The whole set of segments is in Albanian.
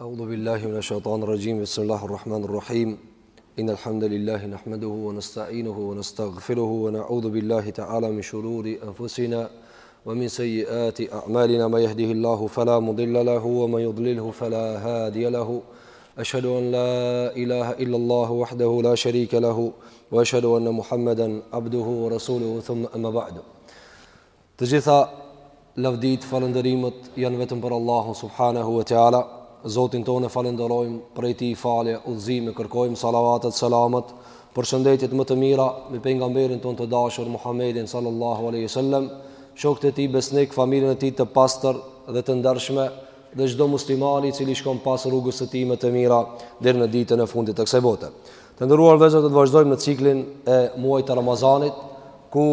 أعوذ بالله من الشيطان الرجيم بسم الله الرحمن الرحيم إن الحمد لله نحمده ونستعينه ونستغفره ونعوذ بالله تعالى من شرور أنفسنا ومن سيئات أعمالنا ما يهده الله فلا مضل له ومن يضلله فلا هادي له أشهد أن لا إله إلا الله وحده لا شريك له Wa ashhadu anna Muhammeden abduhu wa rasuluhu thumma amma ba'du. Të gjitha lavditë falënderimet janë vetëm për Allahun subhanahu wa taala. Zotin tonë e falënderojmë, prej tij falje, udhëzime kërkojmë salavatet, selamet përshëndetjet më të mira mbi pejgamberin tonë të dashur Muhammedin sallallahu alaihi wasallam, shokët e tij besnik, familjen e tij të pastër dhe të ndershme dhe çdo muslimani i cili shkon pas rrugës së tij më të mira deri në ditën e fundit të kësaj bote. Të nderuar vëllezër, do të vazhdojmë në ciklin e muajit të Ramazanit, ku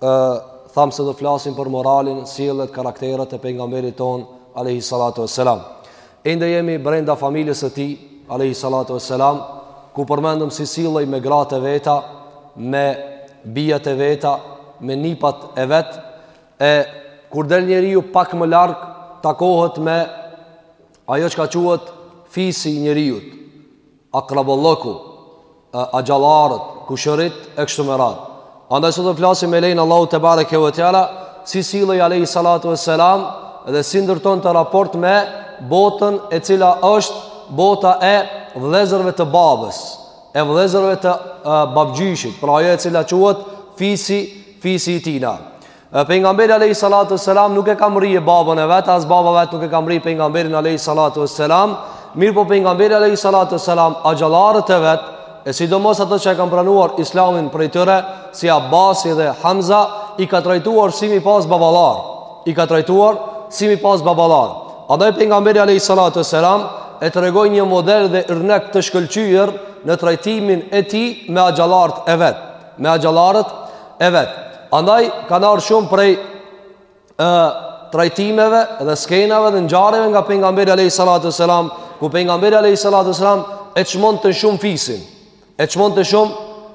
thamë se do të flasim për moralin, sjelljet, karakteret e pejgamberit tonë alayhi salatu wassalam. Ende jemi brenda familjes së tij alayhi salatu wassalam, ku përmendëm si sillej me gratë e veta, me bijat e veta, me nipat e vet, e kur del njeriu pak më larg, takohet me ajo çka quhet fisi i njeriut. akrabollëku, axhallarët, kushërinjtë, e kështu me radhë. Andaj sot do flasim me lejen e Allahut tabaraka wa taala, si sillej alayhi salatu wassalam, dhe si ndërtonte raport me botën e cila është bota e vlezërve të babës, e vlezërve të babgjyshit, pra ajo e cila quhet fisi, fisi i tijna. Pejgamberi alayhi salatu wassalam nuk e ka mbrri babën e vet, as baba i vet nuk e ka mbrri pejgamberin alayhi salatu wassalam. Mirëpo pejgamberi alayhi salatu wassalam axhallarët e vet, e sidomos ato që e kanë pranuar Islamin prej tyre, si Abasi dhe Hamza, i ka trajtuar si mi pas baballar. I ka trajtuar si mi pas baballar. Andaj pejgamberi alayhi salatu wassalam e tregoi një model dhe yrnek të shkëlqyer në trajtimin e tij me axhallarët e vet. me axhallarët e vet. Andaj kanë ardhur shumë prej trajtimeve dhe skenave dhe ngjarjeve nga pejgamberi alayhi salatu selam, ku pejgamberi alayhi salatu selam e çmonte shumë fisin, e çmonte shumë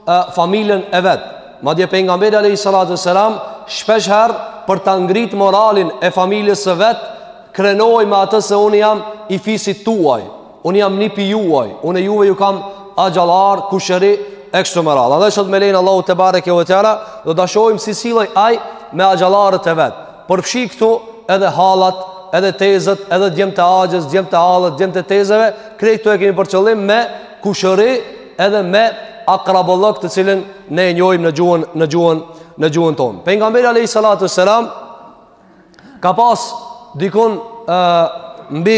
e, familjen e vet. Madje pejgamberi alayhi salatu selam shpesh herë për ta ngrit moralin e familjes së vet, krenohej me atë se unë jam i fisit tuaj. Unë jam nipi juaj, unë juve ju kam axhallarë, kushëri, e kështu me radhë. Dhe sot me lejen e Allahut tabaraka wa taala, do ta shohim si sillej ai me axhallarët e vet. Përfshi këtu edhe hallat, edhe tezet, edhe djemtë e axhës, djemtë e hallës, djemtë e tezeve, krejt këtu e kemi për qëllim me kushëri edhe me akrabollëk të cilin ne e njojmë në gjuhën, në gjuhën, në gjuhën tonë. Pejgamberi alayhi salatu selam, ka pas dikun uh, mbi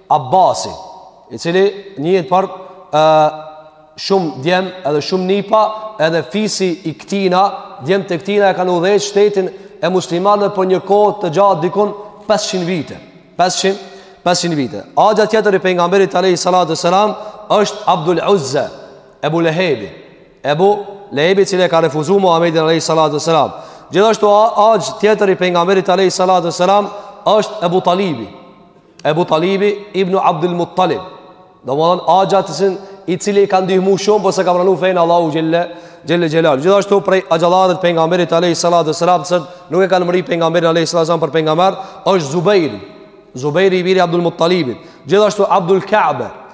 Abasi, i cili njihet për e, shumë djem edhe shumë nipa edhe fisi i këtina, djem të këtina e kanë udhëheq shtetin e muslimanëve për një kohë të gjatë dikun 500 vite. 500, 500 vite. Axha tjetër i pejgamberit alejhi salatu selam është Abdul Uzze, Ebu Lehebi. Ebu Lehebi i cili e ka refuzu Muhammedin alejhi salatu selam. Gjithashtu axh tjetër i pejgamberit alejhi salatu selam është Ebu Talibi. Ebu Talibi ibn Abdul Muttalib. Domethënë axha i tij i cili i ka ndihmu shumë, po s'e ka pranu fenë e Allahut xhele, xhele xhelaluhu. Gjithashtu prej axhallarëve të pejgamberit alejhi salatu selam, se nuk e kanë mrri pejgamberin alejhi salatu selam për pejgamber, është Zubejri. Zubejri i biri Abdul Muttalibit. Gjithashtu Abdul Kaabe,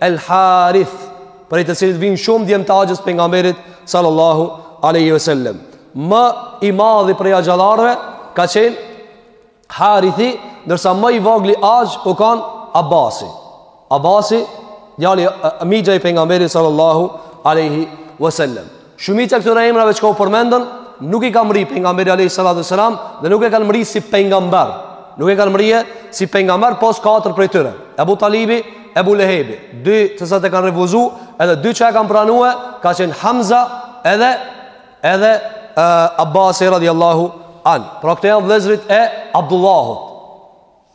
El Harith, prej të cilit vijnë shumë djem të axhës së pejgamberit sallallahu alaihi wasallam. Më i madhi prej axhallarëve ka qenë Harithi, ndërsa më i vogli axh u kon Abasi. Abasi, djali mixha i pejgamberit sallallahu alaihi wasallam. Shumica e këtyre emrave që u përmendën nuk i ka mrri pejgamberi alayhi salatu sallam dhe nuk e kanë mrri si pejgamber. Nuk e kanë mrri si pejgamber pos katër prej tyre. Ebu Talibi, Ebu Lehebi, dy të saj e kanë refuzu, edhe dy që e kanë pranuar, ka qenë Hamza edhe edhe uh, Abbasi radiallahu an. Pra këto janë vëllezërit e Abdullahut.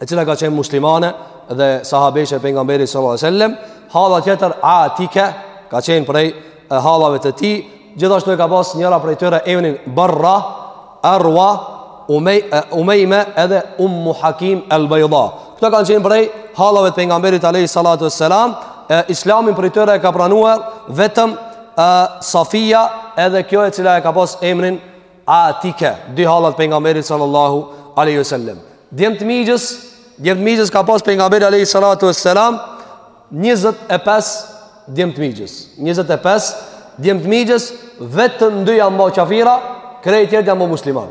e cila ka qenë muslimane dhe sahabeshe e pejgamberit sallallahu alaihi wasallam halla tjetër Atike ka qenë prej e hallave të tij gjithashtu e ka pas njëra prej tyre emrin Barra Arwa umej, Umejme edhe Ummu Hakim el Bejda këto kanë qenë prej hallave të pejgamberit alejhi salatu e selam e, islamin prej tyre e ka pranuar vetëm e, Safija edhe kjo e cila e ka pas emrin Atike, dy hallat e pejgamberit sallallahu alaihi wasallam. Djem të mixhës, djem të mixhës ka pas pejgamberi alaihi salatu wassalam 25 djem të mixhës. 25 djem të mixhës vetëm dy janë bë kafira, krejt tjerët janë bë musliman.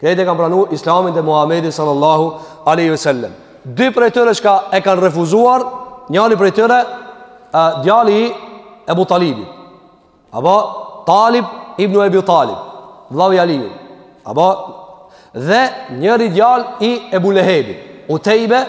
Krejt e kanë pranuar Islamin dhe Muhamedin sallallahu alaihi wasallam. Dy prej tyre që e kanë refuzuar, njëri prej tyre djali i Ebu Talibit. Apo Talib ibn Ebi Talib Vllau i Aliut Apo Dhe njëri djalë i Ebu Lehebit Utejbe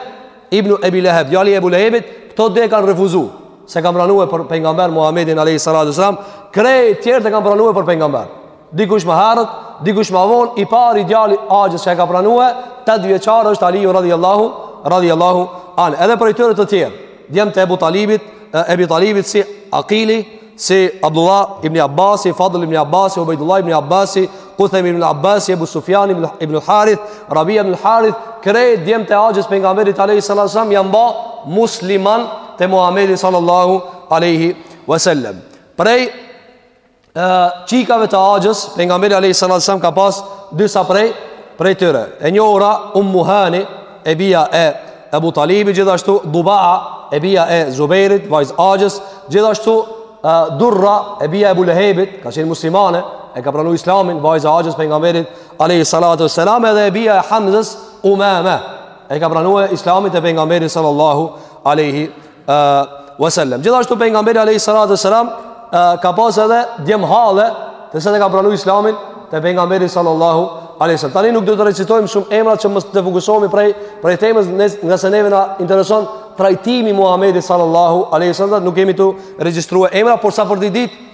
ibn Ebi Leheb Djali i Ebu Lehebit Këta dy e kanë refuzu S'e kanë pranue për pejgamber Muhammedin a.s. Krejt tjerët e kanë pranue për pejgamber Dikush më herët Dikush ma vonë I pari djali i axhës që e ka pranue Tetëvjeçar është Aliju radiallahu Radiallahu Edhe prej tyre të tjerë Djem të Ebu Talibit Ebi Talibit si Akili si Abdullah ibn Abasi, Fadl ibn Abasi, Ubejdullah ibn Abasi, Kuthem ibn Abasi, Ebu Sufjan ibn, ibn Harith, Rabia ibn Harith, krejt djem të axhës pejgamberit alayhi salatu selam, janë ba musliman te Muhammedi sallallahu aleyhi wasallam. Prej e, çikave të axhës, pejgamberit alayhi salatu selam ka pas disa prej, prej tyre. E njohura, Ummuhani, e bija e Ebu Talibit, gjithashtu Dubaa, e bija e Zubejrit, vajz axhës, gjithashtu Durra, e bija e Ebu Lehebit, ka qenë muslimane, e ka pranu islamin, vajz axhës pejgamberit, alayhi salatu we selam, edhe e bija e Hamzës, Umame, e ka pranue islamin e pejgamberit, sallallahu aleyhi wasallam. Gjithashtu pejgamberi alayhi salatu wasalam ka pas edhe djem halle, të cilët e kanë pranuar Islamin te pejgamberi sallallahu alaihi wasallam. Tani nuk do të regjistrojmë shumë emra që mos defokusohemi prej prej temës, nga se neve na intereson trajtimi i Muhamedit sallallahu alaihi wasallam, nuk kemi tu regjistruar emra, por sa për t'i ditë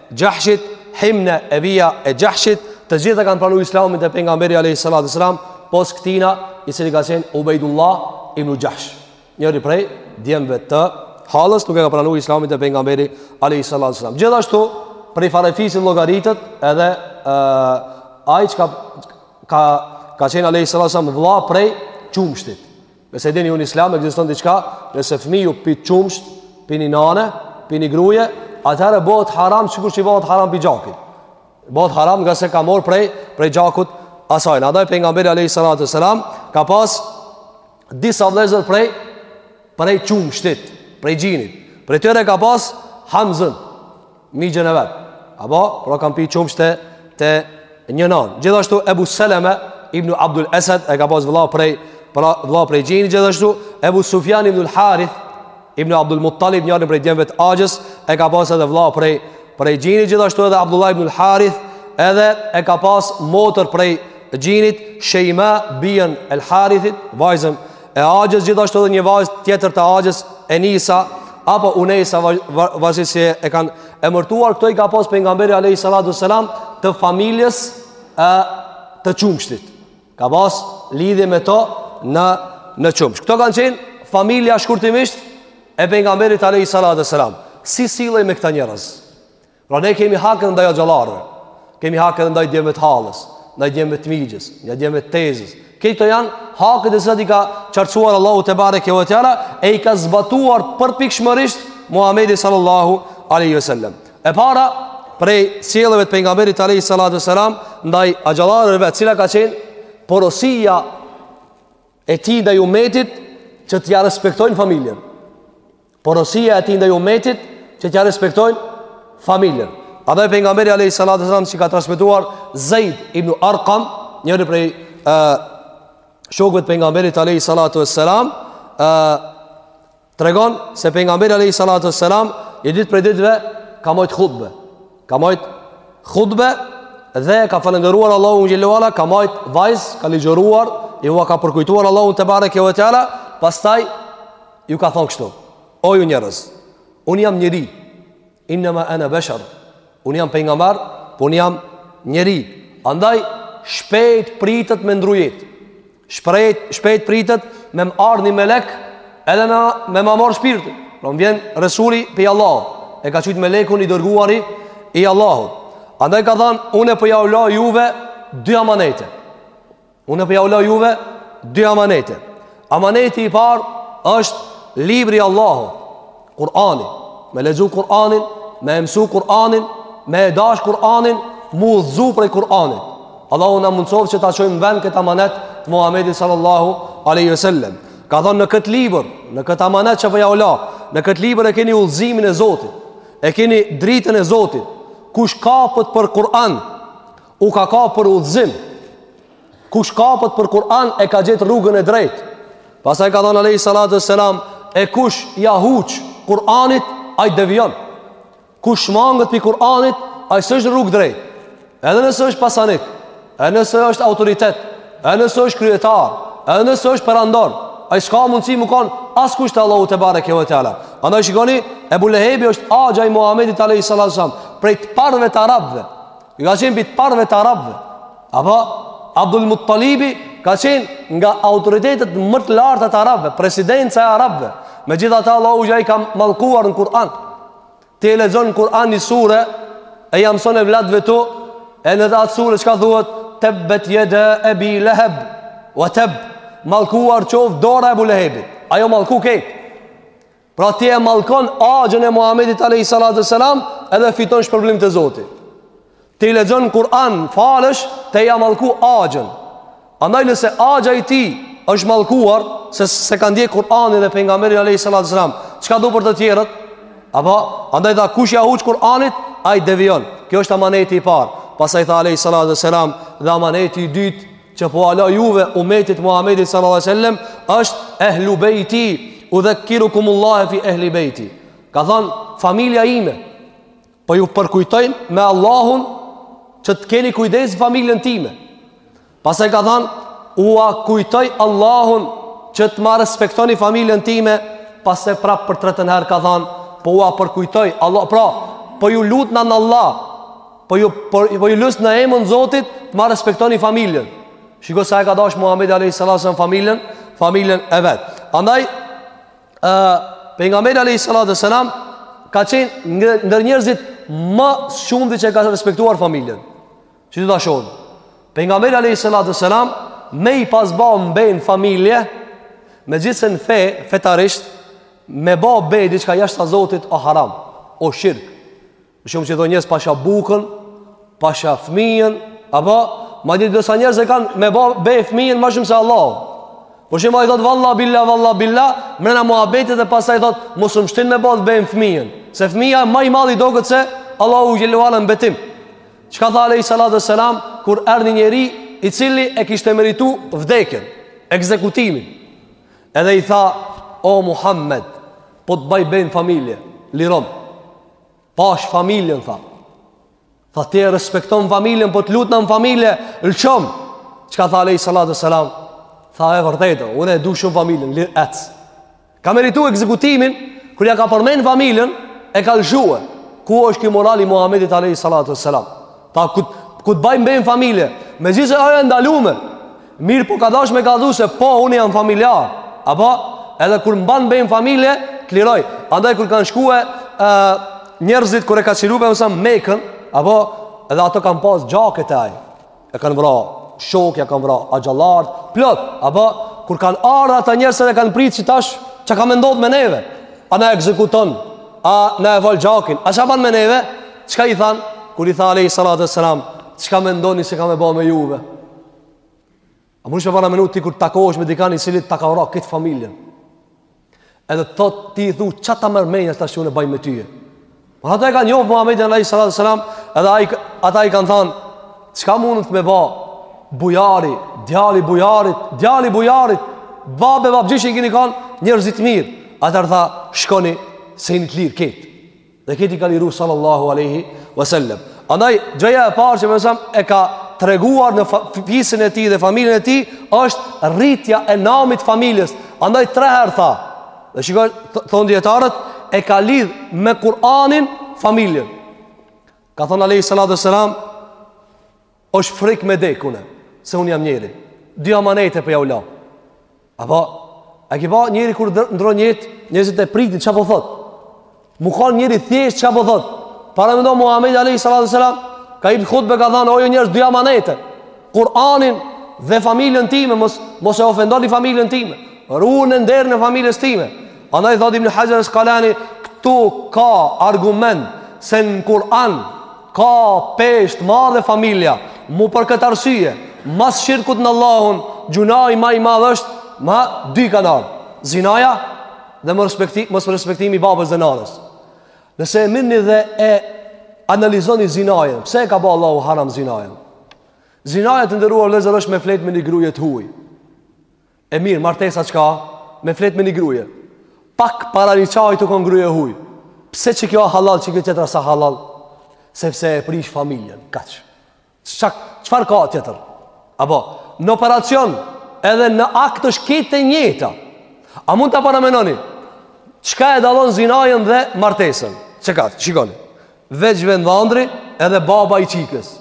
Xhahshit, Himne e bija e Xhahshit, të gjitha kanë pranu islamin te pejgamberi a.s. Pos këtina, i cili ka qenë Ubejdullah ibn Xhahsh. Njëri prej, djemve të hallës, nuk e ka pranu islamin te pejgamberi a.s. Gjithashtu, prej farefisit llogaritet edhe uh, ai që ka, ka, ka qenë a.s. vla prej qumshtit. Ngase dini ju në islam ekziston diçka, nëse fëmiu pi qumsht, pi një nane, pi një gruje, atëherë bëhet haram sikur si bëhet haram pi gjakut. Bëhet haram nga se ka marr prej prej gjakut asaj. Andaj pejgamberi alayhi salatu selam ka pas disa vëllezër prej prej qumshtit, prej gjinit. Prej tyre ka pas Hamzën. mixhën e vet. Apo, pra kanë pi qumësht te një nanë. Gjithashtu Ebu Seleme, Ibnu Abdul Esed, e ka pas vëlla prej, pra, vëlla prej gjini, gjithashtu Ebu Sufjan Ibnul Harith, Ibnu Abdul Muttalib, njërën prej djemve të axhës, e ka pas edhe vëlla prej, prej gjini, gjithashtu edhe Abdullah Ibnul Harith, edhe e ka pas motër prej gjinit, Shejma, bijën El Harithit, vajzën E axhës gjithashtu edhe një vajzë tjetër të axhës Enisa apo Unejsa varësisht si e kanë emërtuar këto i ka pas pejgamberi alayhi salatu selam të familjes e të qumshtit. Ka pas lidhje me to në në qumësht. Këto kanë qenë familja shkurtimisht e pejgamberit alayhi salatu selam. Si sillej me këta njerëz? Pra ne kemi hak edhe ndaj axhallarëve. Kemi hak edhe ndaj djemve të hallës, ndaj djemve të mixhës, ndaj djemve të tezës. Këto janë haket të cilat i ka qartësuar Allahu tebareke ve teala e i ka zbatuar përpikshmërisht Muhamedi sallallahu alaihi wasallam. E para prej sjelljeve të pejgamberit alaihi salatu wasalam ndaj axhallarëve, cila ka qenë porosia e tij ndaj umetit që t'ia respektojnë familjen. Porosia e tij ndaj umetit që t'ia respektojnë familjen. Edhe pejgamberi alayhi salatu wasallam që ka transmetuar Zeid ibn Arqam, njëri prej ë shokëve të pejgamberit alayhi salatu wasallam, ë tregon se pejgamberi alayhi salatu wasallam i ditë prej ditëve ka majt hutbe. Ka majt hutbe dhe ka falënderuar Allahun xhel-le ve ala, ka majt vaz, ka ligjëruar, jau ka përkujtuar Allahun tebareke ve teala, pastaj Ju ka thonë kështu, o ju njerëz, unë jam njeri, innema ene beshar, unë jam pejgamber, po unë jam njeri, andaj shpejt pritet me ndrru jetë, shpejt, shpejt pritet me ardhë një melek, edhe me, me ma marrë shpirtin, pra më vjen resuli prej Allahut, e ka qujt melekun i dërguari i Allahut. Andaj ka thënë, unë po jau la juve dy amanete. Unë po jau la juve dy amanete. Amaneti i parë është libri i Allahut, Kur'ani. Me lexu Kur'anin, me mësu Kur'anin, me e dash Kur'anin, mu udhzu prej Kur'anit. Allahu na mundësoftë që ta çojmë vend këtë amanet të Muhamedit sallallahu alaihi wasallam. Ka thënë në këtë libër, në këtë amanet që po jau la, në këtë libër e keni udhëzimin e Zotit. E keni dritën e Zotit. Kush kapet për Kur'an, u ka kap për udhëzim kush kapet për Kur'an e ka gjetë rrugën e drejtë pastaj ka thonë Alehi Salatu e Selam e kush ja huq Kur'anit ai devijon kush shmanget prej Kur'anit ai s'është rrugë drejtë edhe nëse është pasanik edhe nëse është autoritet edhe nëse është kryetar edhe nëse është perandor ai s'ka mundësi me konë askush te Allahu tebareke ve teala andaj shikoni Ebu Lehebi është axha i Muhammedit Alehi Salatu e Selam prej të parve të arabve Ai ka qenë prej të parve të arabëve. Apo, Abdul Muttalibi ka qenë nga autoritetet më të larta të arabëve, presidenca e arabëve. Megjithatë Allahu e ka mallkuar në Kur'an. Ti e lexon në Kur'an një sure, e ja mson evladve tu, e në dhe atë sure çka thuhet, tebbet jeda Ebi Leheb ve teb, mallkuar qoftë dora e Ebu Lehebit. Ai u mallku krejt. Pra ti e mallkon axhën e Muhammedit Alehi Salatu Selam edhe fiton shpërblim te Zoti. Ti lexon në Kur'an, falesh, tu ja mallku axhën. Andaj nëse axha i tij është mallkuar, se s'e ka ndjek Kur'anin dhe pejgamberin Alehi Salatu Selam, çka do për të tjerët? Apo, andaj tha kush ja huq Kur'anit, ai devijon. Kjo është amaneti i parë. Pastaj tha Alehi Salatu Selam dhe amaneti i dytë, që po ala juve umetit Muhammedit sallallahu alaihi wasallam është ehlu beiti udhekkirukumullahe fi ehli beiti ka thanë familja ime po ju përkujtoj me Allahun që të keni kujdes familjen time pastaj ka thanë ua kujtoj Allahun që të ma respektoni familjen time pastaj prap për tretën herë ka thanë po ua përkujtoj Allah pra po ju lutna në Allah Po ju po, po ju lus në emën t'Zotit, të ma respektoni familjen. Shiko sa e ka dash Muhamedi alayhis salam familjen, familjen e vet. Andaj ë pejgamberi alayhis salam ka qenë ndër njerëzit ma shumti që e ka respektuar familjen. Si do ta shohim? Pejgamberi alayhis salam me i pas ba be n'familje, megjithëse në fe, fetarisht me ba be diçka jashtë Zotit o haram, o shirk. Shumë që disa njerëz pasha bukën, pasha fëmijën, apo, ma ditë disa njerëz e kanë me ba be n'fëmijën ma shumë se Allah. Po shumë ai thotë, valla, billa, valla, billa, m'rrena mu, ban be ti dhe pastaj thotë, mos më shtin me ba be n'fëmijën. Se fëmija ma i madhi doket se Allahu xhele shanuhu në betim. Çka tha alejhi salatu ue selam, kur erdh një njeri i cili e kishte meritu vdekjen, ekzekutimin. Edhe i tha, o Muhammed, po të baj be n'familje, lirom. Pash familjen, tha. Tha ti e respekton familjen, po të lutna n' familje, lëshom. Çka tha alejhi salatu ue selam? Tha e vërtetë, una e du shumë familjen, lirë ec. Ka meritu ekzekutimin, kur ja ka përmen familjen, e ka lëshue. Ku është ky moral i Muhammedit alejhi salatu ue selam? Tha, kur të baj be n'familje? Megjithëse ajo e ndalume. Mirë po ka dash me kallxu se po unë jam familjar Apo edhe kur m'ban be n'familje Të liroj Andaj kur kanë shkue e, Njerëzit kur e ka çliru a.s. Mekën Apo edhe ata kanë pas gjaqe te ai Ia kanë vra shokët ja kanë vra axhallarët Plot Apo kur kanë ardh ata njerëz e kanë prit qitash Çka ka me ndodh me neve A na ekzekuton A na e fal gjakin A ça ban me neve Çka i thanë Kur i tha alejhi salatu ue selam Çka mendoni se kam me ba me juve A mundesh me paramendu ti kur të takohesh me dikan i cili ta ka vrarë këtë familjen? Edhe të thot ti i thu ça ta merr menja tash unë baj me ty. Por ata e kanë njoh Muhamedin alayhi salatu sallam, edhe ai ata i kanë thanë çka mund t'me ba? Bujari, djali bujarit, djali bujarit, babë e babgjysh i keni kanë njerëz të mirë. Atëherë tha shkoni se jeni të lirë këtë. Dhe këtë i ka liru sallallahu aleyhi vësallem. Andaj, gjëja e parë që mësëm e ka treguar në fisin e tij dhe familjen e tij, është rritja e namit të familjes. Andaj, tre herë tha, dhe shiko, thonë dijetarët, e ka lidh me Kur'anin familjen. Ka thonë aleyhi sallatu sallam, Është frik me dek unë Se unë jam njeri Dy amanete po ja u la Apo A ki pa njeri kur ndron jet Njerëzit e pritin ça po thot Mu kan njeri thjesht ça po thot Paramendo Muhammed alejhi Salatu Selam Ka jep hutbe ka than O ju njerëz dy amanete Kur'anin dhe familjen time Mos, mos e ofendoni familjen time Runi nderin e familjes time Andaj thot Ibn Haxher el Askalani Këtu ka argument Se në Kur'an Ka peshë t'madhe familja Mu për këtë arsye Mas shirkut në Allahun Gjynahi ma i madhe është Madje ka ardh Zinaja Dhe më respekti, mos respektimi i babës dhe nanës Nëse e merrni dhe e Analizoni zinajen Pse e ka ba Allahu haram zinajen Zinaja të nderuar vllezër është me fjet me një gruje të huj E mirë, martesa çka? Me fjet me një gruje. Pak parandej çajo u konë gruje huj. Pse qekjo hallall, qekjo tjetra s'a hallall? Sepse e prish familjen, kaq. Çka, çfar ka tjetër? Apo, në operacion, edhe në akt është krejt të njëjta. A mund ta paramenoni? Çka e dallon zinajën dhe martesën? Qëka, shikoni. Veç vjen dhandri edhe baba i çikës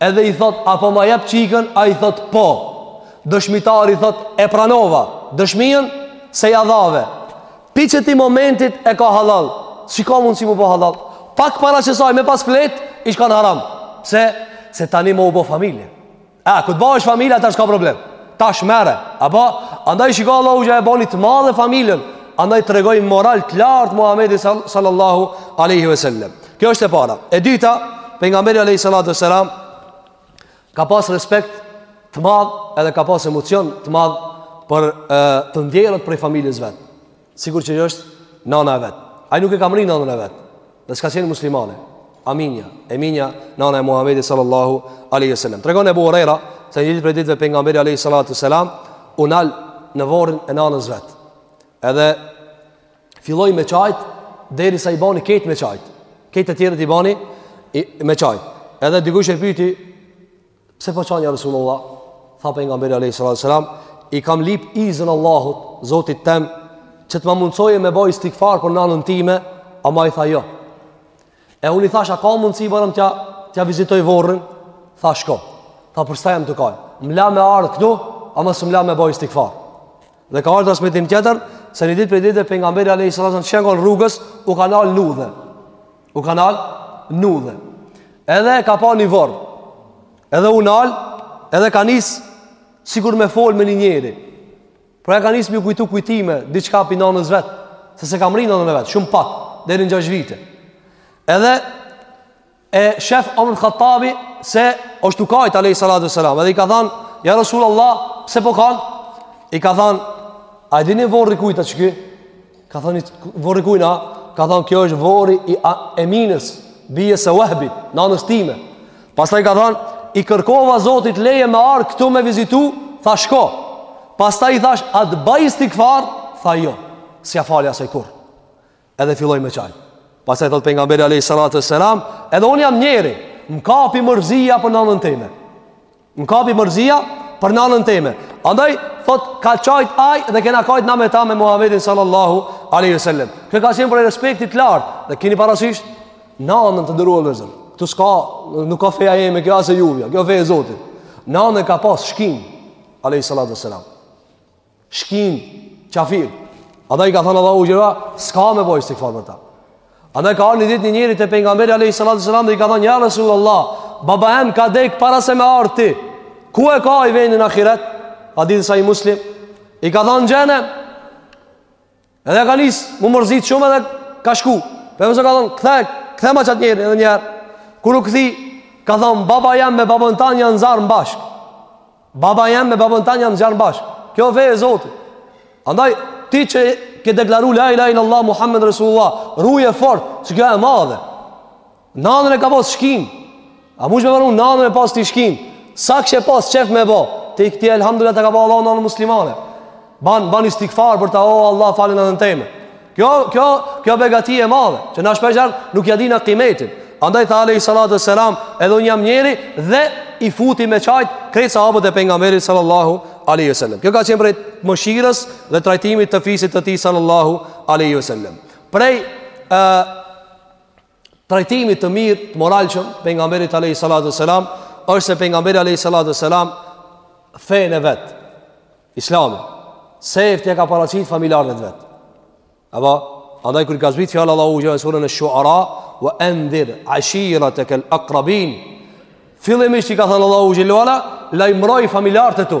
Edhe i thot a po ma jep çikën Ai thot po Dëshmitari thot e pranova Dëshmien se ja dhae Pi qeti momentit e ka hallall Si ka mund si m'u bo hallall Pak para qesaj me pas fjet Ish kanë haram Pse, se tani ma u bo familje E, kur t'bahesh familja, tash ka problem Tash merre, apo Andaj shiko Allahu xh.sh. e boni të madhe familjen Andaj tregoj moral të lartë Muhammedi sallallahu aleyhi ve sellem Kjo është e para E dyta, pejgamberi aleyhi sallatu sallam Ka pas respekt të madhë Edhe ka pas emocion të madhë Për e, të ndjerët prej familjes vetë Sikur që është nana e vet. Ai nuk e ka mri nanën e vet. Dhe s'ka qenë muslimane. Aminja, Eminja, nana e Muhamedit sallallahu alaihi wasallam. Tregon Abu Huraira se një ditë prej ditëve pejgamberi alaihi salatu wasalam u nal në varrin e nanës vet. Edhe filloi me çajt derisa i bani krejt me çajt. Krejt të tjerët i bani me çajt. Edhe dikush e pyeti Pse po qan ja Resulullah? Tha pejgamberi Alejhi Salatu Selam I kam lip izën Allahut, Zotit tem Që të më mundësoje me bo istigfar për nanën time Ama ai tha jo E unë i thash, a ka mundësi barem t'ja, t'ja vizitoj vorrin? Tha shko Tha për qata jam tu kaj Më la me ardhë këtu, ama s'më la me bo istigfar Dhe ka ardhë transmetim tjetër Se një dit prej ditëve pejgamberi Alejhi Salatu Selam Që janë rrugës, u ka nal n'udhë U ka nal n'udhë. Edhe ka pa një vorr. Edhe u nal, edhe ka nis sikur me fol me një njeri. Pra e ka nis m'iu kujtu kujtime diçka pi nanës vet, se s'e ka mrri nanën e vet, shumë pak deri në 6 vite. Edhe e shef Omar Khattabi se është tu kajt alayhi salatu selam. Edhe i ka thënë, "Ja Rasulullah, pse po kan?" I ka thënë, "A e dini vorri i kujt a qky?" Ka thënë vorri i kujna, ka thënë kjo është vorri i Eminës, bijës së Wahbit, nanës time. Pastaj ka thënë i kërkova Zotit leje me ardh këtu me vizitu, tha shko. Pastaj i thash a të bëj istighfar, tha jo. S'ja fali asaj kurr. Edhe filloi me qaj. Pastaj thot pejgamberi alayhi salatu selam, edhe un jam njeri, më kapi mërzia për nanën time. Më kapi mërzia për nanën teme. Andaj, thot, ka qajt aj dhe kena kajt na me ta me Muhammedin sallallahu aleyhi sallam. Kjo ka qenë prej respektit t'lartë dhe keni parasysh nanën të nderuar vllezër. Këtu s'ka, nuk a feja jeme kjo as e juvja, kjo feja e zotit. Nanën ka pas shkinë, aleyhi sallatu sallam. Shkinë, qafir. Andaj i ka thënë Allahu xhele, s'ka me bo istigfar për ta. Andaj ka ardh një ditë një njeri te pejgamberi Alejhi Salatu Selam dhe i ka thënë, ja Resul Allah, baba em ka dek para se me ardh ti. Ku e ka ai venin n'ahiret? Hadith sahih Muslim. I ka thënë n'xhehnem. Edhe ka nis, m'u mërzit shumë edhe ka shku. Për mëse ka thonë, kthe, kthema qat njeri edhe njëherë. Kur u kthy, ka thonë, baba jem me babën tan janë n'zjarr bashkë. Baba jem me babën tan janë n'zjarr bashkë. Kjo fe e Zotit. Andaj, ti që ke deklaru la ilaha illallah Muhammed Resulullah, ruje fort, se kjo e madhe. Nanën e ka pas shkinë. A mund të vëru nanën me pas ti shkinë? Sa kishe pas qef me bë? Ti ti elhamdulilah ta ka bë Allah nanën muslimane. Ban ban istigfar për ta o oh, Allah fale nanën teme. Kjo kjo kjo begati e madhe, që na shpeshherë nuk ja dina kimetin. Andaj tha alejhi salatu selam, edhe un jam njeri dhe i futi me qajt krejt sahabët e pejgamberit sallallahu alaihi wasallam. Kjo ka qenë prej mëshirës dhe trajtimit të fisit të tij sallallahu alaihi wasallam. Prej ë trajtimit të mirë të moralshëm t'pejgamberit alayhi salatu selam është se pejgamberi alayhi salatu selam fenë e vet islame sefte e ka paraqit familjarëve t'vet apo andaj kur i ka zbrit fjala e Allahut n'suren ash-shu'ara wa anzir ashiratak al-aqrabin fillimisht i ka thënë Allahu xhele ue ala lajmëroji familjarët e tu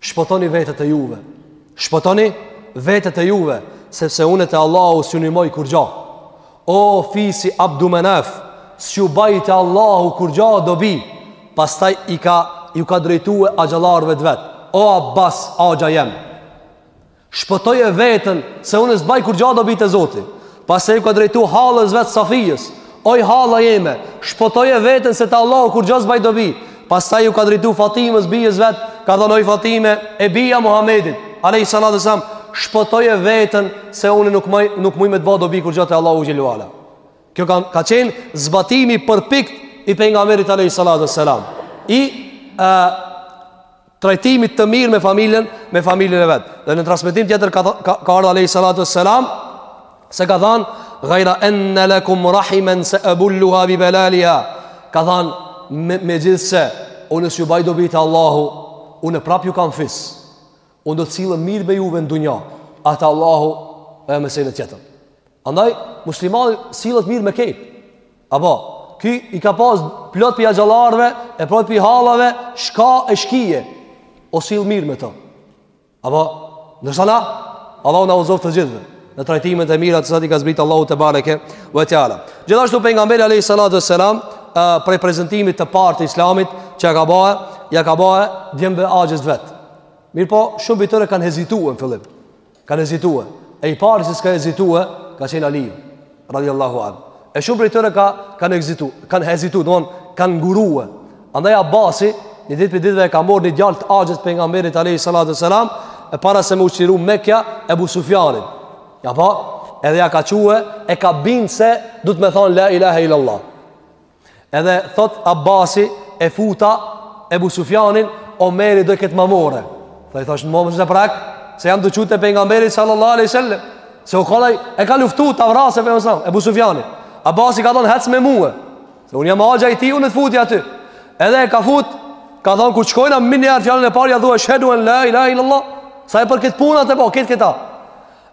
Shpëtoni vetet e juve Shpëtoni vetet e juve Sepse unë te Allahu s'ju nimoj kurgja O fisi Abdumenaf S'ju baj te Allahu kurgja dobi Pastaj i ka, ju ka drejtu axhallarve të vet O Abbas axha jem Shpëtoje veten, se unë s'baj kurgja dobi te Zoti. Pastaj ju ka drejtu hallës vet Safijes. Oj halla jeme, shpëtoje veten se te Allahu kurgja s'baj dobi. Pastaj ju ka drejtu Fatimes bijës vet, ka thonë oj Fatime e bija Muhammedit alejhi salatu ue selam, shpëtoje veten se unë nuk, maj, nuk muj me të ba dobi kurgja te Allahu xhele ue ala. Kjo ka, ka qenë zbatimi përpikt i pejgamberit alejhi salatu ue selam. I e, trajtimit të mirë me familjen, me familjen e vet. Dhe në transmetim tjetër ka ka, ka ardh alejhi salatu ue selam se ka thanë ghayra anna lakum rahiman sa abulluha bi balaliha. Ka thanë me, megjithëse unë s'ju baj dobi te Allahu, unë prap ju kam fis. Unë do të sillem mirë me juve në dunja, a te Allahu e mesele tjetër. Andaj muslimani sillet mirë me kejt. Apo, ky i ka pas plot prej axhallarëve, e plot prej hallave, shka e shkije, o sill mirë me ta. Apo, ndërsa na, Allahu na udhëzoftë të gjithëve, në trajtimet e mira, se si i ka zbrit Allahu tebareke ve teala. Gjithashtu pejgamberi alejhi salatu ue selam prej prezentimit të parë të islamit, që ja ka ba, ja ka ba djemve axhës vet. Mirëpo, shumë prej tyre kanë hezitue në fillim. Kanë hezitue E i pari që s'ka hezitue Ka qenë Aliju Radiallahu anhu E shumë prej tyre ka, kanë hezitue Kanë hezitue Domethonë kanë ngurrue Andaj Abasi Një ditë prej ditëve e ka morrë një djalë të axhës Pejgamberit Alejhi Salatu Selam E para se me u çliru Meka Ebu Sufjanin Ja po Edhe ja ka çue E ka bind se Duhet me thonë La ilahe illallah Edhe thot Abasi e futa Ebu Sufjanin, Omeri do këtë me ma morrë. Dhe i thashë, mos e prek, se jam tu e çu te pejgamberi sallallahu aleyhi sallam. Se jo kollaj, e ka luftu ta vrasë për mësram, Ebu Sufjanin. Abasi ka thonë, hec me mue. Se unë jam axha i tij, unë të futi aty. Edhe e ka fut, ka thonë, kur shkojna minë njëherë fjalën e parë, ja thua eshhedu en la ilaha illallah. Sa e për këtë puna të po, këtë këta.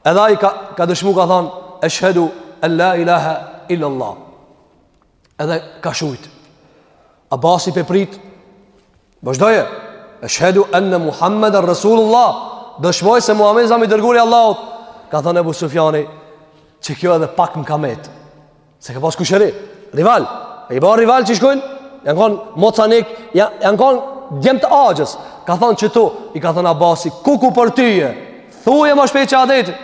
Edhe i ka, ka dëshmu, ka thonë, eshhedu en la ilaha illallah. Edhe ka shujt Abasi pe prit Vazhdoje Eshhedu enne Muhammeden Resulullah Dëshmoj se Muhammedi asht i dërguri Allahut Ka thënë Ebu Sufjani Që kjo edhe pak më ka met Se ka pas kushëri Rival E i ba rival që shkojnë Janë konë mocanik Janë konë djem të axhës Ka thënë qitu I ka thënë Abasi Kuku për tyje Thuje ma shpejt shehadetin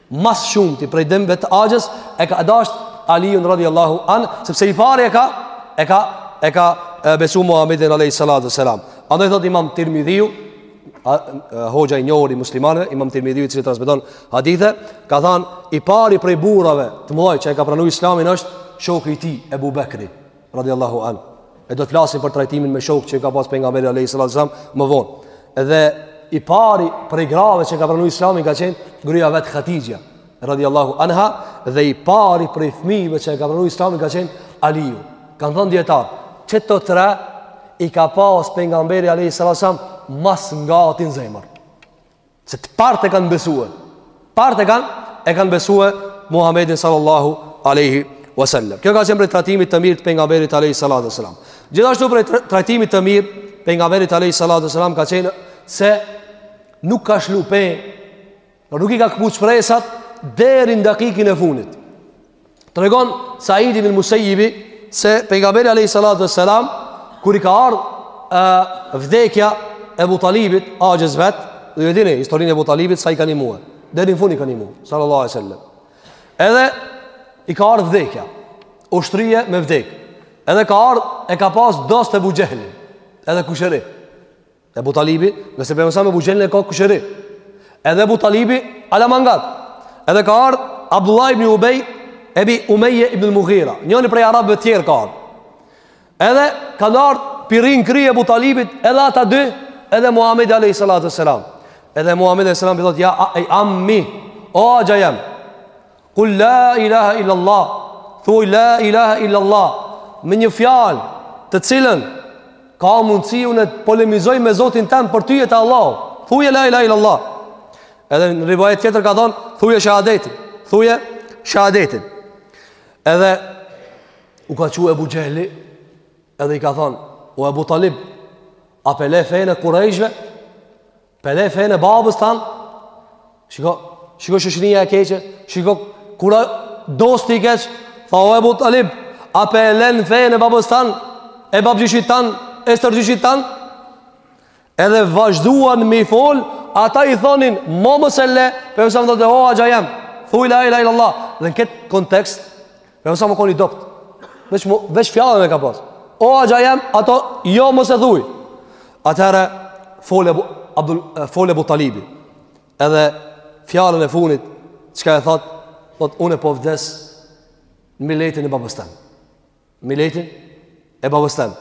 Ma s'shumti prej djemve të axhës e ka dasht Aliun radhiyallahu an, sepse i pari e ka e ka e ka besu Muhammedin alayhi salatu selam. Andaj thot Imam Tirmidhiu, hoxha i njohur i muslimanëve, Imam Tirmidhiu i cili transmeton hadithe, ka thanë i pari prej burrave të mdhaj që e ka pranu Islamin ashtë shoku i tij Ebu Bekri. radiallahu an e do të flasim për trajtimin me shokë që ka pas pejgamberi alayhi salatu wasalam më vonë dhe i pari prej grave që ka pranu islamin ka qenë gruja e vet hatixhja radiallahu anha dhe i pari prej fmive që ka pranu islamin ka qenë aliju kanë thonë dijetarët që të tre i ka pas pejgamberi alayhi salatu wasalam ma s'ngati n'zemër Se të parët e kanë besue. Të parët e kanë, e kanë besue Muhammedin sallallahu aleyhi wasallam. Kjo ka qenë prej trajtimit të mirë të pejgamberit alayhi salatu wasalam. Gjithashtu prej trajtimit të mirë pejgamberit alayhi salatu wasalam ka qenë se nuk ka lshu pe, apo nuk i ka kput shpresat deri në dakikën e fundit. Tregon Said ibn Musayyibi se pejgamberi alayhi salatu wassalam kur i ka ardh e, vdekja e Abu Talibit, axhës vet, dhe ju e dini historinë e Abu Talibit sa i ka nimue. Deri në fund i ka nimue, sallallahu alaihi wasallam. Edhe i ka ardh vdekja. U shtri me vdek. Edhe ka ardh e ka pas dost Ebu Xhehlin. Edhe kushëri. Ebu Talibi, ngase pejgamberi a.s. Ebu Xhehlin e ka kushëri. Edhe Ebu Talibi, hala ma ngat. Edhe ka ardhë, Abdullah ibn Ubej, Ebi Umeje ibn Mughira. Njëni prej arabëve tjerë ka ardhë. Edhe ka ardhë, po i rrinë n'kry Ebu Talibit, edhe ata dy, edhe Muhammed a.s. Edhe Muhammed a.s. po i thotë, ja ammi, o axha jem. Kul la ilaha illa Allah. Thuaj la ilaha illa Allah. Me një fjalë, të cilën ka mundësi unë të polemizoj me Zotin tem për ty te Allahu. Thuaj la ilaha illa Allah. Edhe në rivajet tjetër ka thonë, thuaj shahadetin. Thuaj shahadetin. Edhe u ka çu Ebu Xhehli, edhe i ka thonë, "O Abu Talib, a p'e le fenë e kurejshve?" P'e le fenë e babës tan, shiko, shiko shoqnia e keqe, shiko, kur a dosti i keq, tha o Ebu Talib, a p'e len fenë e babës tan, e babgjyshit tan, e stërgjyshit tan, edhe vazhduan me i folë, ata i thonin, mo, mos e le, pejgamberi a.s. thotë o axha jem, thuj la ilaha illa Allah, dhe në këtë kontekst, Pejgamberi a.s. u kon i dobt Veç, veç fjalën e ka pas O axha jem, ata jo mos e thuj Atëherë Fol Ebu, Abdul, fol Ebu Talibi Edhe fjalën e funit Çka e thot Thot une po vdes N'miletin e babës tem N'miletin e babës tem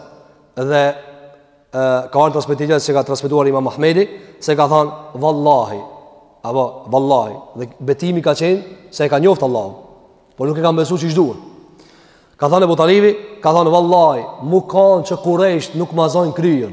dhe e, ka ardh transmetimi që ka transmetuar imam Ahmedi se ka thanë vallahi apo vallahi dhe betimi ka qenë se e ka njoftë Allahun por nuk e ka besu qysh duhet Ka thënë Abu Talibi, ka thënë vallahi, m'u kanë që kurejshët nuk ma zojnë kryen.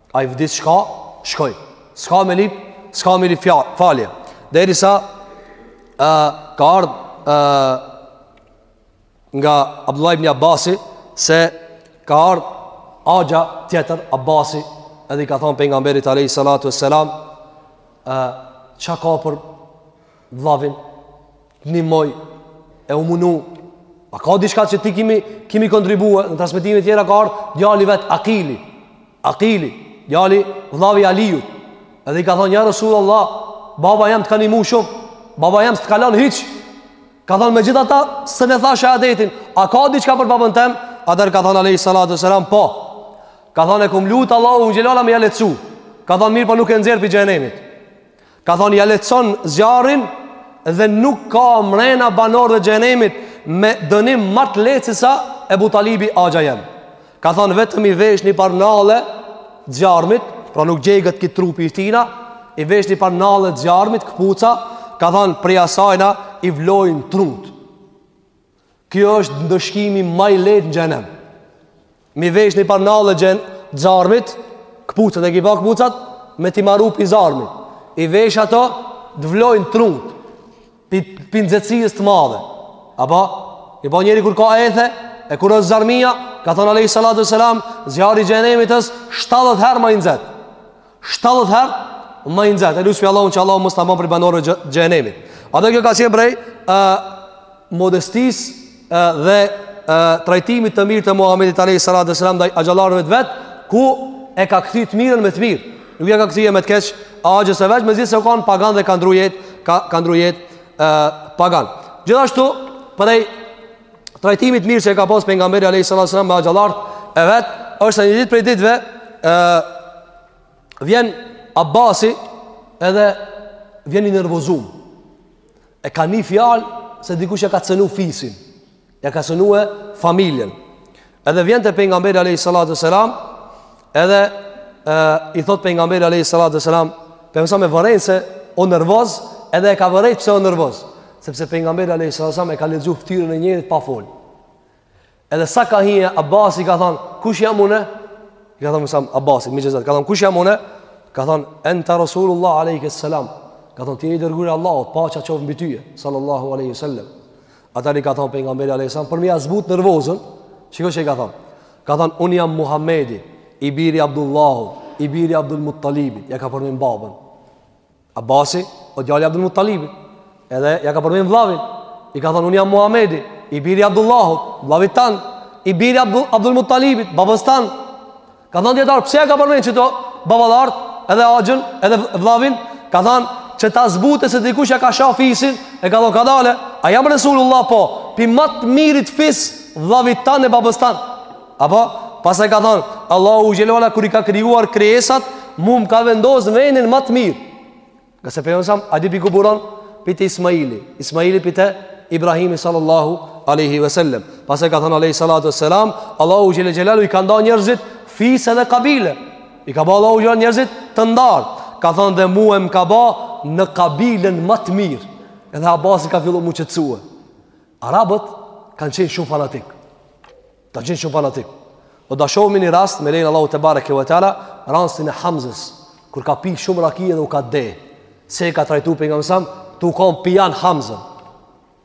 Ai vdis shka, shkoi. S'ka me lip, s'ka me lip falje. Derisa uh, ka ardh uh, nga Abdullah ibn Abasi se ka ardh axha tjetër Abasi edhe i ka thonë pejgamberit alayhi salatu wassalam ë uh, çka ka për vllavin T'nimoi, e u munu, a ka diçka që ti ki me i, ki me i kontribu, në transmetime tjera ka ardhë, djali vetë, Akili, Akili, djali, vllavi i Aliut, edhe i ka thonë, ja Rasul Allah, baba jem të ka nimu shumë, baba jem s'të ka lon hiç, ka thonë, megjithatë se s'e tha shahadetin, a ka diçka për babën tem, atherë ka thonë, alejhi salatu selam, po, ka thonë, e kum lut Allahun xhele ala me ja lecu, ka thonë, mirë, po nuk e nxjerr pi xhenemit, Ka thonë ja lecon zjarrin Dhe nuk ka mrena banor të xhenemit Me dënim ma t'let se sa Ebu Talibi axha jem Ka thonë vetëm i vesh një par nalle zjarmit Pra nuk djegët krejt trupi i tina I vesh një par nalle zjarmit këpuca Ka thonë prej asajna i vlojnë trut Kjo është ndëshkimi ma i lejt në xhenem Me i vesh një par nalle xhen zjarmit Këpucët e ki pa këpucët Me t'i maru pi zjarmit I vesh ato T'vlojnë trut Pi, pi nxetësisë të madhe Apo ki pa njeri kur ka ethe E kur është zjarmia Ka thonë Alehi Salatu Selam Zjarri i xhenemit është 70 herë ma i nxet 70 herë më i nxehtë. E lusmi Allahun që Allahu mos t'na ban prej banorëve t' xhenemit. Edhe kjo ka qenë prej ë modestis ë dhe ë trajtimit të mirë të Muhamedit alayhi salatu wasalam ndaj axhallarëve të vet, ku e ka kthy të mirën me të mirë. Nuk ja ka kthyer me të keq, axhës së vet, megjithse u kanë pagan dhe ka ndrru jetë, ka ndrru jetë pagan. Gjithashtu prej trajtimit të mirë që e ka pas pejgamberi alayhis salam me axhallart e vet, është se një ditë prej ditëve ë vjen Abasi edhe vjen i nervozum. E ka ni fjalë se dikush ja ka cenu fisin, ja ka cenu e familjen. Edhe vjen te pejgamberi alayhi salatu selam, edhe e, i thot pejgamberi alayhi salatu selam, posa e vëren se o nervoz, edhe e ka vërejt se o nervoz, sepse pejgamberi alayhi salatu selam e ka lexu fytyrën e njerit pa fol. Edhe sa ka hi Abasi ka thon, kush jam unë? I ka thon me sam Abasi, me jezat, ka thon kush jam unë? Ka thon enta rasulullah alayka salam. Ka thon ti je i dërguari Allahut, paqja qoftë mbi ty, sallallahu alaihi wasallam. Atëher i ka thonë pejgamberi alayhis salam për me ja zbut nervozën, shiko çka i ka thonë. Ka thonë un jam Muhamedi, i biri Abdullahut, i biri Abdul Muttalibit, ja ka përmend babën. Abasi, o djali Abdul Muttalibit, edhe ja ka përmend vllavin. I ka thonë un jam Muhamedi, i biri Abdullahut, vllavit tan, i biri Abdul Abdul Muttalibit, babës tan. Kanë thanë dijetarë, pse ja ka përmend që t'baballarët, edhe axhën, edhe vllavin? Ka thanë që ta zbute se dikush ja ka sha fisin, e ka thanë kadale, a jam Resulullah po, pi ma të mirit fis vllavit tan e babës tan. Apo pastaj ka thanë, Allahu xhelala kur i ka krijuar krijesat, mu më ka vendos n'vendin ma të mirë. Ngase pejgamberi sa a di pi ku buron pi te Ismaili, Ismaili pi te Ibrahimi sallallahu alaihi wasallam. Pastaj ka thanë alaihi salatu wassalam, Allahu xhel xelalu i ka nda njerëzit fise dhe kabile. I ka ba Allahu xhel njerëzit të ndarë. Ka thanë dhe mua më ka ba në kabilen ma të mirë. Edhe Abasi ka fillu m'u qetësue. Arabët kanë qenë shumë fanatikë. Kanë qenë shumë fanatikë. Do ta shohim një rast me lejen Allahu tebareke ue teala, rastin e Hamzës, kur ka pi shumë raki edhe u ka de. Si e ka trajtu pejgamberi sam, tu u kanë pijan Hamzën.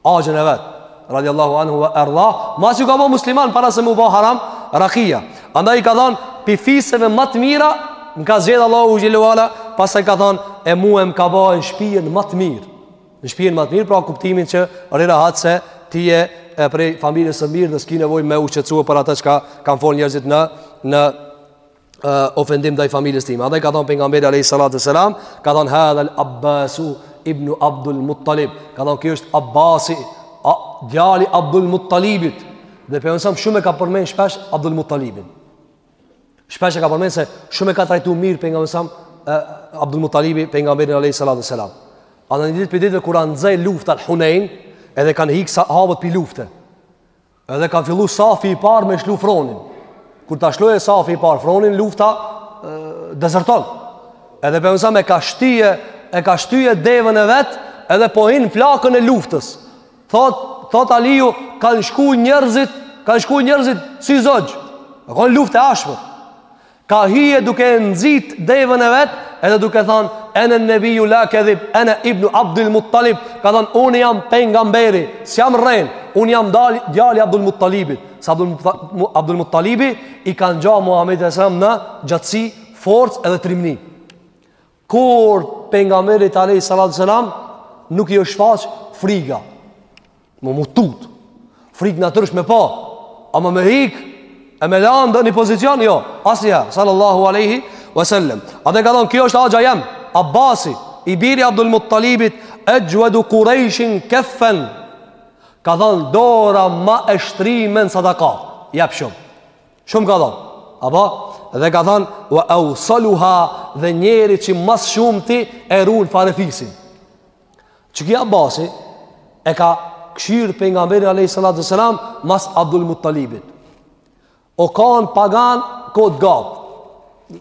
Axhën e vet. Radi Allahu anhu ue erda. Masi u ka ba musliman para se m'u ba haram, rakia. Andaj i ka thanë, pi fiseve ma të mira, më ka zgjedh Allahu xhelle ue ala, pastaj ka thanë, e mue më ka ba në shpijen ma të mirë. Në shpijen ma të mirë, pra kuptimin që rri rahat se ti je prej familjes së mirë dhe s'ki nevojë me u shqetësue për atë që kanë fol njerëzit në në uh, ofendim ndaj familjes time. A dhe ka thanë pejgamberi alayhi salatu selam, ka thanë hadha al-Abbas ibn Abdul Muttalib. Ka thanë ky është Abbasi, a, djali Abdul Muttalibit. Dhe pejgamberi shumë e ka përmend shpesh Abdul Muttalibin. Shpesh e ka përmend se shumë e ka trajtu mirë pejgamberi sa Abdul Muttalibi pejgamberin alayhi salatu selam. A në një ditë prej ditëve kur a nxe lufta në Hunein Edhe kanë hikë sahabët pi lufte Edhe ka fillu safi i parë me lshu frontin Kur ta lshojë safi i parë frontin lufta e, dezerton Edhe pejgamberi sam e ka shtye E ka shtye devën e vet Edhe po hin n'flakën e luftës Thot, thot Aliu, kanë shku njerëzit, kanë shku njerëzit si zogj. U kon luftë e ashpër. Ka hi e duke nxit devën e vet, edhe duke thanë, "Ana an-nabiyyu la kadhib, ana ibn Abdul Muttalib." Ka thanë, "Unë jam pejgamberi, s'jam rren, unë jam dal, djali i Abdul Muttalibit." Se Abdul, Abdul Muttalibi i ka ngja Muhamedit sallallahu alaihi wasallam në gjatësi, forcë edhe trimni. Kurrë pejgamberit alayhi salatu selam nuk i është shfaq friga. Me m'u tut. Frikë natyrshme me pa. Ama me hik e me lanë doni pozicion jo. Asnjiher sallallahu alaihi wasallam. A dhe ka thanë ky është axha jem. Abasi i biri Abdul Muttalibit exhvedu kurejshin kefen ka thanë dora ma e shtrime n' sadaka. Jep shumë. Shumë ka dhonë. Apo dhe ka thanë wa awsaluha dhe njeri që ma s'shumti e run farefisin. Qiky Abasi e ka kshyr pejgamberi alayhi salatu selam mas Abdul Muttalibit. O kanë pagan kohë t'gat.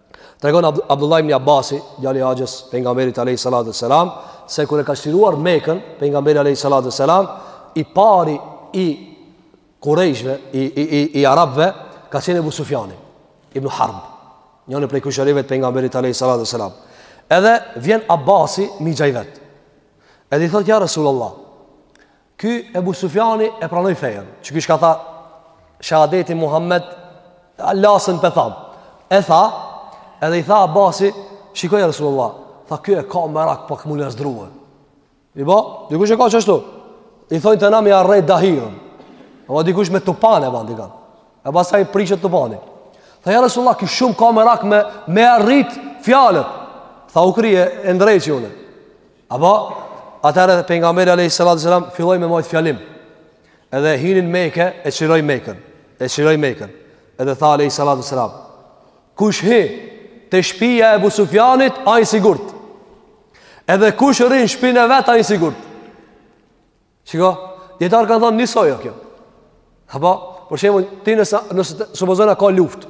Tregon Abdullah ibn Abbasi, djali i axhës pejgamberit alayhi salatu wasalam, se kur e ka çliruar Mekën, pejgamberi alayhi salatu wasalam, i pari i kurejshve, i i i, i arabëve, ka qenë Ebu Sufjani ibn Harb, njoni prej kushërive të pejgamberit alayhi salatu wasalam. Edhe vjen Abbasi, mixha i vet. Edhe i thotë ja Resulullah, Ky Ebu Sufjani e pranoj fejen Që kishka tha Shahadeti Muhammed le se pe tham E tha Edhe i tha Abasi Shiko ja Resulullah Tha ky e ka merak pak m'u lavdrue I ba Dikush e ka qashtu I thojnë te na me i rreh dahiren E ba dikush me tupan e ban dikan E ba sa i prishet tupani Tha ja Resulullah Ky shumë ka merak me Me arrit fjalët Tha u kry e ndreqi une Apo, atëherë dhe pejgamberi a.s. filloj me majtë fjalim Edhe hini n'Mekë e çliroj Mekën E çliroj Mekën Edhe tha a.s. Kush hin te shpia e Ebu Sufjanit a i sigurt Edhe kush rri n'shpin e vet a i sigurt Shiko, dijetarët kanë thonë nisoj o kjo. Apo, për shembull, ti nëse, nëse supozojna ka luftë,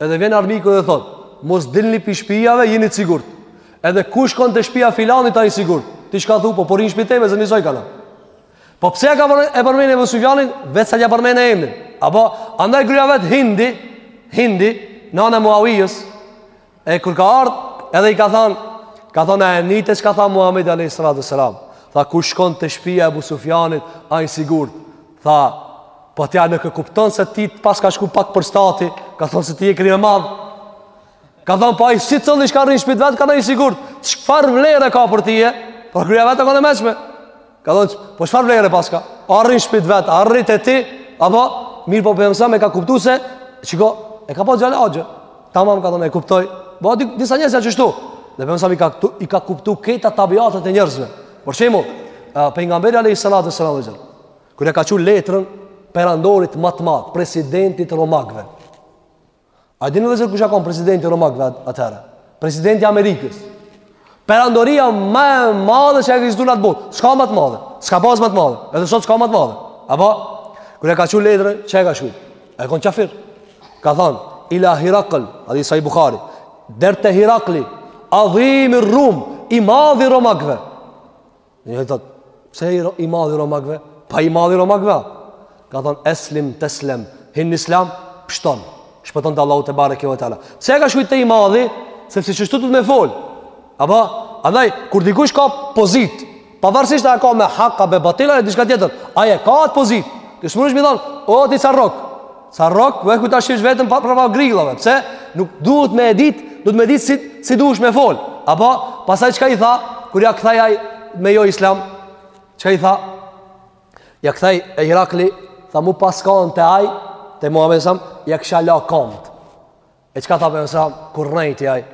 edhe vjen armiku dhe thotë, mos dilni pi shpijave, jeni të sigurt. Edhe kush shkon te shpija filanit a i sigurt. Ti çka thu, po po rri n'shpi teme, se nisoj kanë. Po pse e ka përmen, e përmen Ebu Sufjanin, veç sa t'ja përmen emnin. Apo, andaj gruja e vet Hindi, Hindi, nana e Muawijes, E kur ka ardhë, edhe i ka thanë, ka thanë, a e nite çka tha Muhammed a.s. Tha, kush shkon te shpia e Ebu Sufjanit, a i sigurt. Tha, po ti a nuk e kupton se ti paska shku pak për shtati, ka thanë se ti je kryemadh. Ka thanë, po ai secili çka rri n'shpi t'vet, ka thanë i sigurt, çfarë vlere ka për ty e, po gruja e vet o kon e meçme. Ka thonë që, po çfarë vlere paska? A rri n'shpi t'vet, a rri te ti, apo, mirëpo pejgamberi a.s. e ka kuptu se, shiko, e ka pas gjallë axhë. Tamam ka thonë, e kuptoj, bo, po, disa njerëz qashtu. Dhe pejgamberi a.s. i ka, i ka kuptu këta tabiatet e njerëzve. Për shembull, pejgamberi alejhi salatu ue selam. Kur ja ka çu letrën, perandorit ma t'madh, presidentit romakve. A dini vllezër kush a kon presidenti i romakve atëherë? Presidenti i Amerikës. Perandoria ma e madhe që ka ekzistu në atë botë. S'ka ma t'madhe. S'ka pas ma t'madhe. Edhe sot s'ka ma t'madhe. Apo? Kur e ka çu letrën, qa i ka shkru? O kon qafir. Ka thonë, ila Hirakl, hadith sahih Bukhari, deri te Hirakli, adhimi rrum, i madhi i romakve. Ni thot, pse i, i madhi i romakëve? Po i madhi i romakëve. Ka thon eslim teslem, hin islam pshton. Shpëton te Allahu te bareke ve teala. Pse ka shkruajt te i madhi? Sepse qështu duhet me fol. Apo, andaj kur dikush ka pozit, pavarësisht a e ka me hak a me batil a e diçka tjetër, ai e ka atë pozit. Ti s'munesh me thon, o ti carrok. Carrok, ku e ku ta shish vetëm pa prapa grilave. Pse? Nuk duhet me e dit, duhet me dit si si duhesh me fol. Apo, pastaj çka i tha kur ja kthej ai me jo islam? Çka i tha? Ja kthej Herakli, tha mu pas kanë te ai, te Muhamedi sam, ja kisha la komt. E çka tha Muhamedi sam, kur rrejti ai?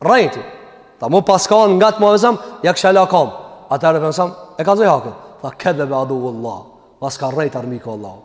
Rrejti. Tha mu pas kanë nga te Muhamedi sam, ja kisha la komt. A tha Muhamedi sam e ka zë hakun. Tha kedhebe aduvullah. Pra ka rrejt armiku i Allahut.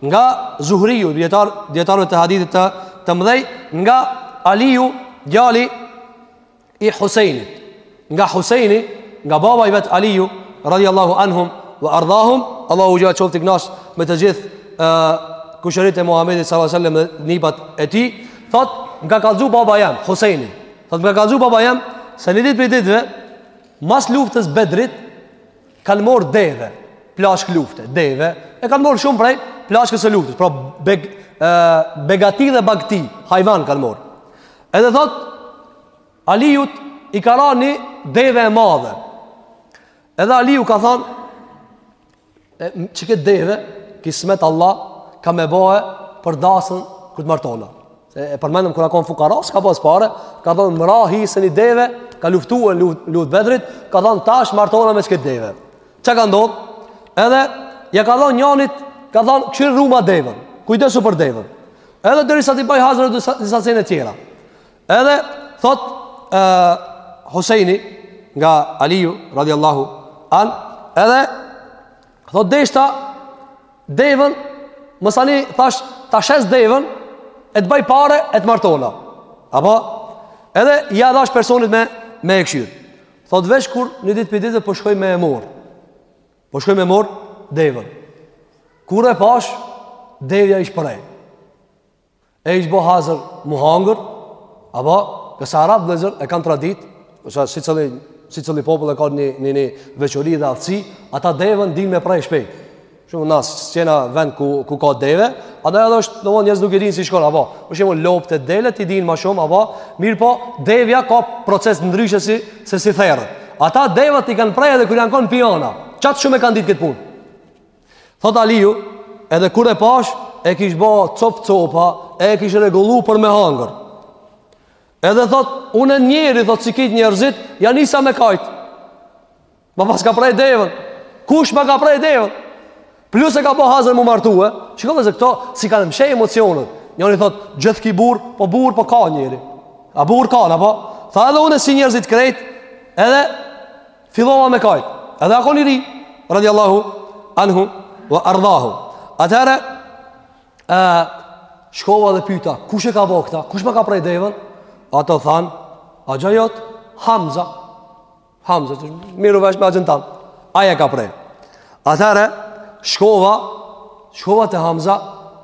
Nga Zuhriu, dijetar, dijetarëve të hadithit të, të mdhenj, nga Aliu, djali i Husejnit. Nga Husejni, nga baba i vetë Aliu, radiallahu anhum, ve erdahum, Allahu xhele qoftë i knaq me të gjithë uh, kushërit e Muhamedit s.a.s. dhe nipat e tij, thot, m'ka kallzu baba jam, Husejni, thot, m'ka kallzu baba jam, se një dit prej ditëve, mas luftës Bedrit, kanë marrë deve, plaçkë lufte, deve, e kanë marrë shumë prej plaçkës së luftës, pra beg, e, begati dhe bagti, hajvan kanë marrë. Edhe thot, Aliut i ka ra një deve e madhe. Edhe Aliu ka thonë, qikët deve, kismet Allah, kam me bo e për dasmën kur të martona. e, e përmendëm kur a kon fukara s'ka pas pare ka thon m'ra hise ni deve ka luftu e luft, luft Bedrit ka thon tash martona me qket deve çka ka ndodh edhe ja ka thon njanit ka thon kshyr ruma devën kujdesu për devën edhe derisa t'i baj hazër disa, disa sene tjera edhe thot e, Husejni nga Aliu radiallahu anhu edhe Thot deshta devën, masanej thash ta shes devën e të baj pare e të martona. Apo edhe ja dhash personit me me e kshyr. Thot veç kur një ditë prej dite po shkoj me e mor. Po shkoj me mor devën. Kur e pash devja ish prej. E ish bo hazër mu hangër, apo, këta arabë vllezër e kanë tradit, se secili, secili popull e ka një, një, një veçori dhe aftësi, ata devën din me prej shpejt. Shumë nash s'jena vend ku, ku ka deve, ata edhe është, domethon njerëz nuk e din si shkon, apo, për shembull lopët e dele, t'i din ma shumë, apo, mirëpo, devja ka proces të ndryshe si, se si therret. Ata devët i kanë prej edhe kur janë konë pijana, qatë shumë e kanë ditë këtë punë. Thot Aliu, edhe kur e pash, e kish ba cop copa, e e kish rregullu për me hangër. Edhe thot, unë e njeri, thot, si krejt njerëzit, ja nisa me kajt. Ma paska pre deven. Kush ma ka pre deven? Plus e ka ba hazër m'u martue. Shikove se këto, s'i kanë mshef emocionet. Njeri thot, gjithë ky burrë, po burrë, po ka njeri. A burrë kan, a po? Tha edhe unë e si njerëzit krejt, edhe Fillova me kajt, edhe u kon i ri, radiallahu anhu ve ardahu. Atëherë, e, shkova dhe pyta, kush e ka bo këta, kush ma ka pre deven? Ata thanë, axha jot, Hamza. Hamza, mirru vesh me axhën tan. Ai e ka pre. Atëherë, shkova, shkova te Hamza,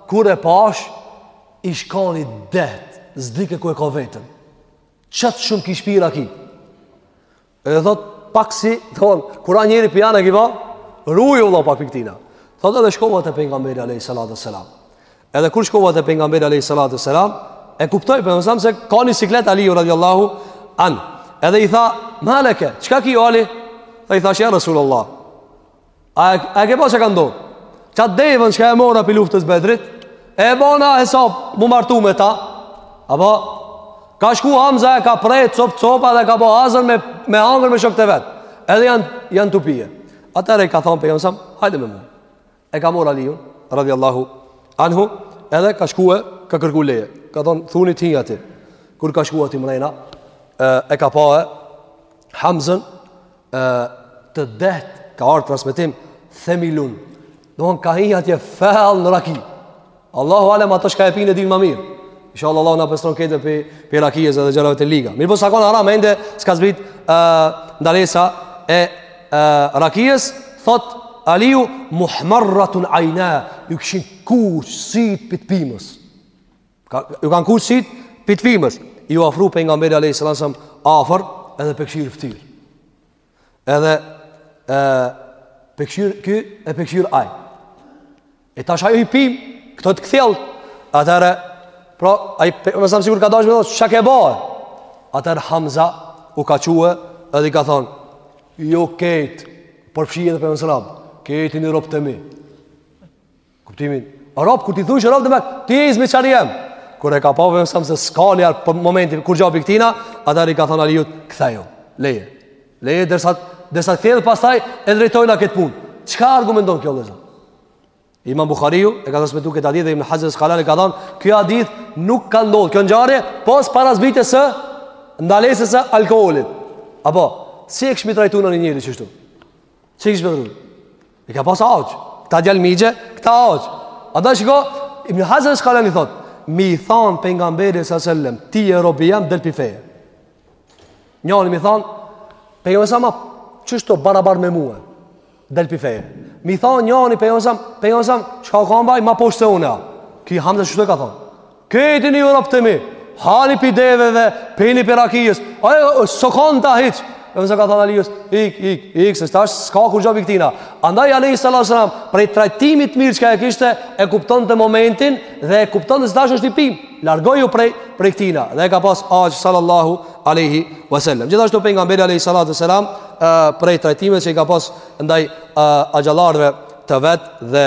kur e pash, ish kan i deht, s'dike ku e ka veten. Qaq shumë kish pi raki, Edhe thot pak si thon, kur a njeri pijan e ki pa, ruju vëlla pak pi ktina. Thot edhe shkova te pejgamberi alayhi salatu selam. Edhe kur shkova te pejgamberi alayhi salatu selam, e kuptoi pejgamberi alayhi selam se ka një siklet Aliu radiallahu an. Edhe i tha, maleke, çka ki ja Ali? Dhe i thash, ja Rasulullah, A e, a e ke pa çka ka ndodh? Qat deven shka e mora pi luftës Bedrit E e bona hesap m'u martu me ta A po Ka shku Hamza e ka pre cop copa dhe ka bo hazër me, me hangër me shokt e vet Edhe janë jan tu pi e Atëherë i ka thonë pejgamberi alayhi selam Hajde me mu E ka marr Aliun radiallahu anhu Edhe ka shku e ka kërku leje Ka thonë thuni t'hi aty Kur ka shku aty mrena E, e ka pa e Hamzën e, të dehtë, ka ardhë transmetim, themilun, domethan ka hi atje fell në raki. Allahu alem ata shka e pinë e dinë ma mirë. Inshallah, Allahu na pastron krejtve pi, pi rakijës dhe gjerave të liga. Mirëpo s'a konë haram, ende s'ka zbrit e, ndalesa e, e rakijës, thot Aliu, muhmarratun ajna, ju kishin kuq sytë pi t'pimes. Ka, ju kanë kuq sytë pi t'pimes. Ju afru pejgamberi alayhis salam afër edhe po e kshyr n'ftyr. Edhe po e kshyr ky e po e kshyr ai. E tash ai i pim, këta të kthjellt. Atëherë pejgamberi alayhi selam sikur ka dashur të thotë çka ke bë. Atëherë Hamza u ka çue edhe i ka thon ju krejt përfshi edhe pejgamberin alayhi selam krejt jeni robt e mi Kuptimi, rob kur t'i thujsh rob do të thotë ti je hyzmeqari jem. Kur e ka pa pejgamberi alayhi selam se s'ka ni hajr për momentin kurgja pi këtina, atëherë i ka thënë Aliut, ktheju. Leje. Leje derisa derisa t'kthjellet pastaj e drejtojmë këtë punë. Çka argumenton kjo vëllazë? Imam Buhariu e ka transmetuar këtë hadith dhe Ibn Haxher al-Asqalani ka thënë, "Ky hadith nuk ka ndodhur kjo ngjarje pos para zbritjes së ndalesës së alkoolit." Apo, si e kishmi trajtu na ni njeri kështu? Si kishmi trajtuar? I ka pas aq. Këta djal migje, këta aq. A da shiko, Ibn Hazar Skalan i thot, mi i than për nga mberi së sellem, ti e robi jam del për feje. Njani mi than, për nga mësama, qështu barabar me muë, del për feje. Mi i than njani për nga mësama, për nga mësama, qka ka mbaj, ma poshtë se une, a. Ki hamza qështu e ka than. Këti jeni robt e mi, hani pi deveve, pini pi rakijës, ajo s'u kon ta hiç, e mëse ka thënë Alijës, ik, ik, ik, se tash, s'ka kurgjo pi këtina. Andaj alejhi salatu selam, prej trajtimit të mirë çka e kishte, e kuptonte momentin dhe e kuptonte se tash është i pim, largoju prej, prej këtina, dhe e ka pas axhë sallallahu Alejhi Vesellem. Gjithashtu pejgamberi alejhi salatu selam, prej trajtimeve që i ka pas ndaj axhallarve të vet dhe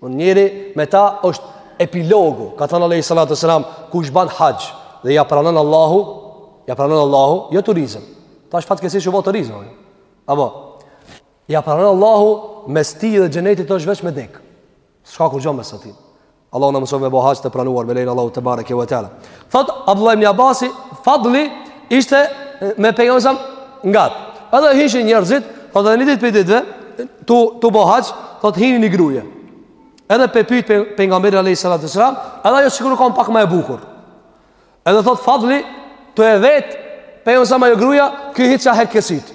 Unë njëri me ta është epilogu, ka thënë alejhi salatu selam, kush ban haxh dhe ja pranon Allahu, ja pranon Allahu, jo turizëm, tash fatkeqsisht u bo turizëm, a po, ja pranon Allahu, mes ti dhe xhenetit është veç me dekë, s'ka kurgjo mes ti, Allahu na mundsoftë me bo haxh të pranuar, me lejen e Allahut tebareke ve teala. Thot Abdullah ibn Abasi, fadli ishte me pejgamberin ngat. Edhe hishin njerëzit, thot edhe një ditë pi ditëve, tu tu bo haxh, thot hini ni gruje. Edhe pe pyet pe, pejgamberin alayhi salatu wasalam, edhe ajo sikur u kon pak ma e bukur. Edhe thot fadli, tu e vet pejgamberin ajo gruaja, ky hiç s'ja hek syt.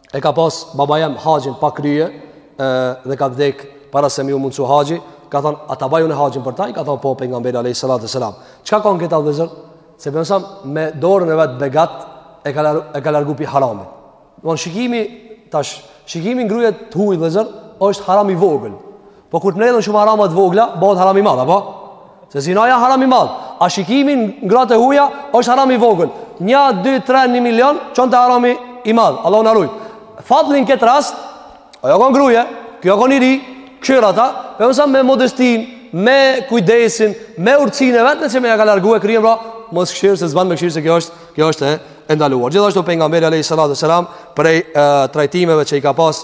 E ka pas baba jem haxhin pa kry e, Dhe ka vdek para se m'iu mundësu haxhi Ka thonë, a ta baj unë haxhin për ta Ka thonë, po, pejgamberi a.s. Çka ka në këta vllezër? Se pejgamberi a.s., me dorën e vet t'begat E ka, lar e ka largu pi haramit A shikimi, tash, shikimi n'gruje të huj vllezër është haram i vogël Po kur të mledhën shumë harama të vogla, bëhet haram i madh, apo? Se zinaja haram i madh. A shikimi n'gratë e huaja është haram i vogël. 1 2 3 një milion çon te harami i madh. Allahu na ruaj. Fadli n'këtë rast, ajo u kon gruje, ky u kon i ri, kshyra ta, pejgamberi a.s. me modestin, me kujdesin, me urtësinë e vet me, që me ja ka largu kryen pra, mos kshyr se s'ban me kshyr se kjo është, kjo është e ndaluar. Gjithashtu pejgamberi alayhi salatu selam prej trajtimeve që i ka pas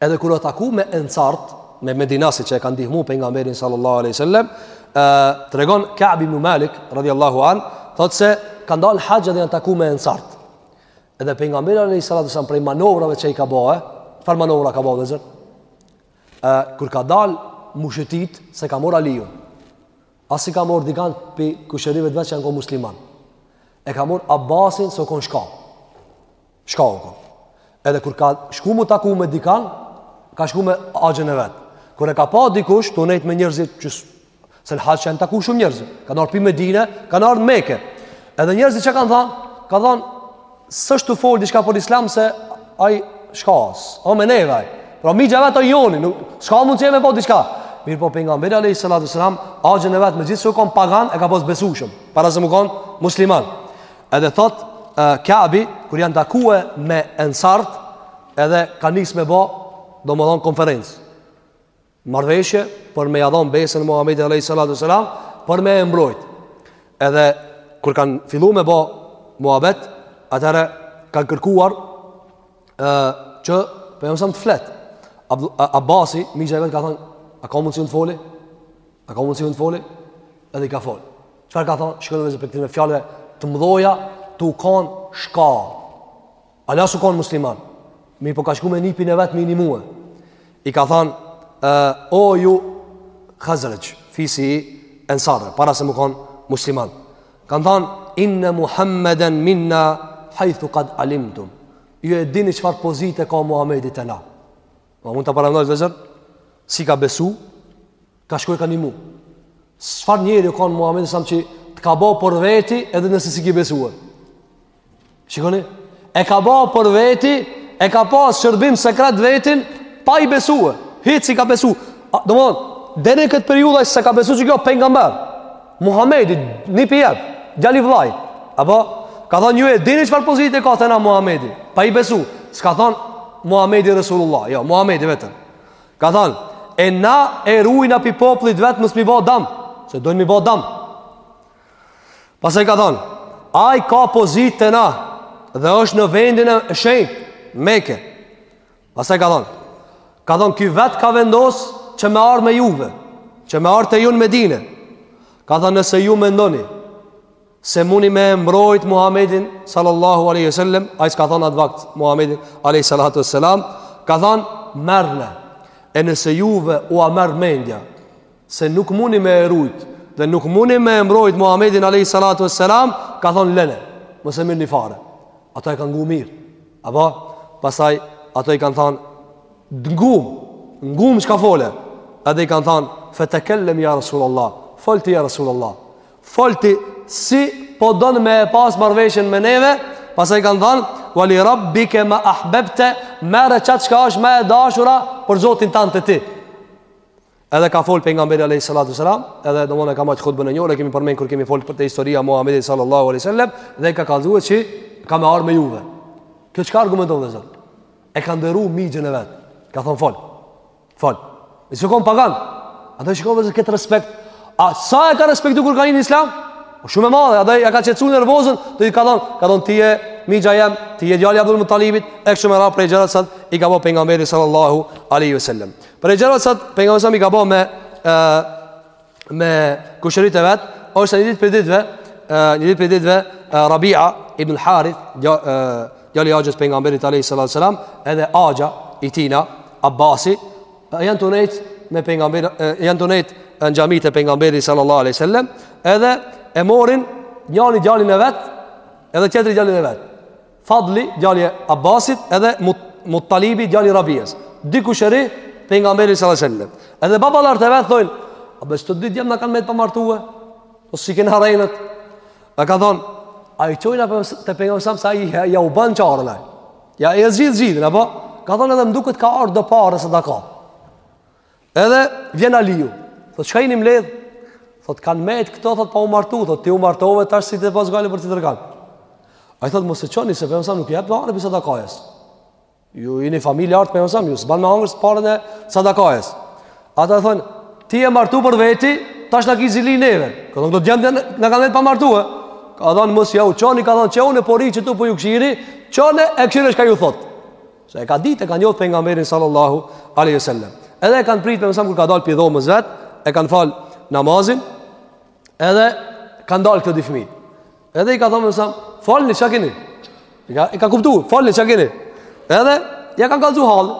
Edhe kur u taku me Ensart, me Medinasit që e kanë ndihmuar pejgamberin sallallahu alaihi wasallam, ë tregon Ka'b ibn Malik radhiyallahu an, thotë se kanë dalë haxh dhe janë taku me Ensart. Edhe pejgamberi alaihi salatu wasallam prej manovrave që i ka bo, çfarë manovra ka bo vllezër? Ë kur ka dalë m'u shetit s'e ka marr Aliun. As i ka marr dikan pi kushërive të vet që janë kon musliman. E ka marr Abbasin se u kon shka. Shka u kon. Edhe kur ka shku mu taku me dikan, ka shku me axhën e vet. Kur e ka pa dikush, tu nejt me njerëzit që se në haxh janë taku shumë njerëzit. Kanë ardh pi Medine, kanë ardhë Meke. Edhe njerëzit çka kanë thanë, kanë thanë, s'është tu folë diçka për islam se ai shka asht, o me neve ai. Pra mixha i vet o i joni, nuk, s'ka mundësi me bo diçka. Mirëpo Pejgamberi alejhi salatu selam, axhën e vet megjithëse u konë pagan, e ka pas të besushëm, para se mu konë musliman. Edhe thot Kabi kur janë takue me ensarët, edhe ka nis me bë, domthon konferencë. Marrveshje për me ia dhon besën Muhamedit alayhi salatu sallam, për me e mbrojt. Edhe kur kanë filluar me bë muhabet, atëherë kanë kërkuar ë që Pejgamberi të flet. Abasi, mixha i vet ka thon, a ka mundsi un të foli? A ka mundsi un të foli? Edhe ka fol. Çfarë ka thonë? Shikoni vllezër prej këtyre fjalëve të mëdha, tu kon shka. Hala s'u kon musliman. Mirëpo ka shku me nipin e vet me i nimu. I ka thonë, ë o ju Khazraj, fisi i ensarve, para se mu kon musliman. Ka thonë inna Muhammeden minna haythu qad alimtum. Ju e dini çfarë pozite ka Muhamedi te na. A mund ta paramendoni vllezër? Si i ka besu? Ka shku i ka nimu. Çfarë njeri u konë Muhammed Sam që të ka ba për veti edhe nëse s'i ki besuar. Shikoni? E ka ba për veti, e ka pas shërbim sekret vetin, pa i besuar. Hiç s'i ka besu. Domethënë, deri në këtë periudhë s'e ka besu që ky o pejgamber. Muhammedi, nipi i vet, djali vllait. Apo, Ka thonë ju e dini çfarë pozite ka te na Muhamedi. Pa i besu. S'ka thonë Muhamedi Resulullah. Jo, Muhamedi vetëm. Ka thënë, e na e rujna pi popullit vet mos mi bë dëm, se dojn mi bë dëm. Pastaj ka thënë, ai ka pozitë te na dhe është në vendin e shenjtë, Mekë. Pastaj ka thënë, ka thënë ky vet ka vendos që me ardhë me juve, që me ardhë te ju në Medinë. Ka thënë nëse ju mendoni Se muni me e mbrojt Muhammedin sallallahu aleyhi sallem Ai s'ka thonë atë vakt Muhammedin aleyhi sallatu e sallam Ka thonë merrne E nëse juve ua merr mendja Se nuk muni me e rujt Dhe nuk muni me e mbrojt Muhammedin aleyhi sallatu e sallam Ka thonë lene Mos e mirrni fare Ata e kanë ngu mirë Apo pastaj Ata i kanë thonë T'ngum Ngum shka fole Edhe i kanë thonë Fetekellem ja Rasulullah Fol ti ja Rasulullah Fol ti si po don me e pas marrveshjen me neve, pastaj kanë thënë wali rabbike ma ahbabta, merre çat çka është më e dashura për Zotin tënd te ti. Edhe ka fol pejgamberi alayhi salatu sallam, edhe domon e ka majt hutben e njohur, e kemi përmend kur kemi fol për të historia Muhamedit sallallahu alaihi wasallam dhe ka kallzu qi ka me ardh me juve. Kjo çka argumenton dhe zot? E ka nderu mixhën e vet. Ka thon fol. Fol. E sa kon pagan. Andaj shiko vlla se këtë respekt. A sa e ka respektu kur ka hi n'islam? Po shumë e madhe, andaj ja ka qetësu nervozën, dhe i ka thonë, ka thonë ti je mixha jem, ti je djali Abdul Muttalibit, e kështu me radhë prej gjërat sa i ka bo pejgamberi sallallahu aleyhi ve sellem. Prej gjërat sa pejgamberi i ka bo me, e, me kushërit e vet, është një ditë prej ditëve, një ditë prej ditëve, Rabia ibn Harith, djali i axhës pejgamberit alejhi salatu selam, edhe axha i tina, Abasi, janë tu nejt me pejgamberin, janë tu nejt në xhamin e pejgamberit Sallat Sallam, edhe e morin njani djalin e vet, edhe tjetri djalin e vet. Fadli, djali i Abbasit, edhe Mut, Muttalibi, djali Rabijes. Dy kushëri, pejgamberit selam Edhe baballarët e vet, thojnë, a bes të dy djem na kanë met pa martue, po s'i kena rejnët. E ka thonë, a i çojna te pejgamberi selam, se ai ja u ban çaren ai. Ja e zgjidh zgjidhjen, apo? Ka thonë edhe më duket ka ardhë do pare sadaka. Edhe vjen Aliu. Thot çka jeni mbledh? Thot kanë mbet këto thot pa u martu, thot ti u martove tash si të pas gajle për të dërgan. Ai thot mos i çoni se pejgamberi selam nuk jep dorë prej sadakajës. Ju jeni familjarët pejgamberit selam, ju s'ban me hangër paren e sadakajës. Ata thon ti je martu për veti, tash na ki zili neve. Ka thon do djem na kanë met pa martu. Ka thon mos ja u çoni, ka thon qe unë po rri qtu po ju kshiri, çone e kshiri çka ju thot. Se e ka ditë, e ka njoft pejgamberin sallallahu aleyhi sallam Edhe e kanë pritë pejgamberin selam kur ka dalë prej dhomës vet E kanë falë namazin Edhe kanë dalë këto dy fmi Edhe i ka thonë pejgamberi selam Folni çka kini I ka, ka kuptu, folni çka kini Edhe, ja kanë kallzu hallin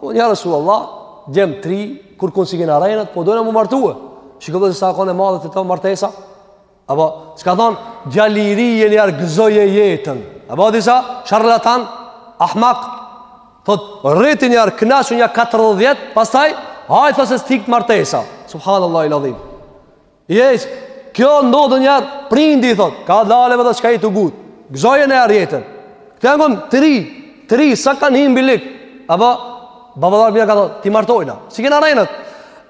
po, Ja Resul Allah Djem t'ri, kurkun s'i kena rejnët Po dojna mu martue Shiko vlla se sa kon e madhe te to martesa Apo, s'ka thonë, djalë i ri je, niherë gëzoje jetën. Apo, disa, sharlatan, ahmak, thot, rri ti niherë kënaqu nja 40, pastaj, hajt thot se s't'ikë martesa. Subhanallah il adhim. E kjo ndodh niherë prindi i thot, kadale be çka je tu ngut. Gëzoje niherë jetën. Këta janë konë t'ri, T'ri, sa kanë hi m'bylyk Apo Baballarët ja ka thonë T'i martojna S'i kena rejnët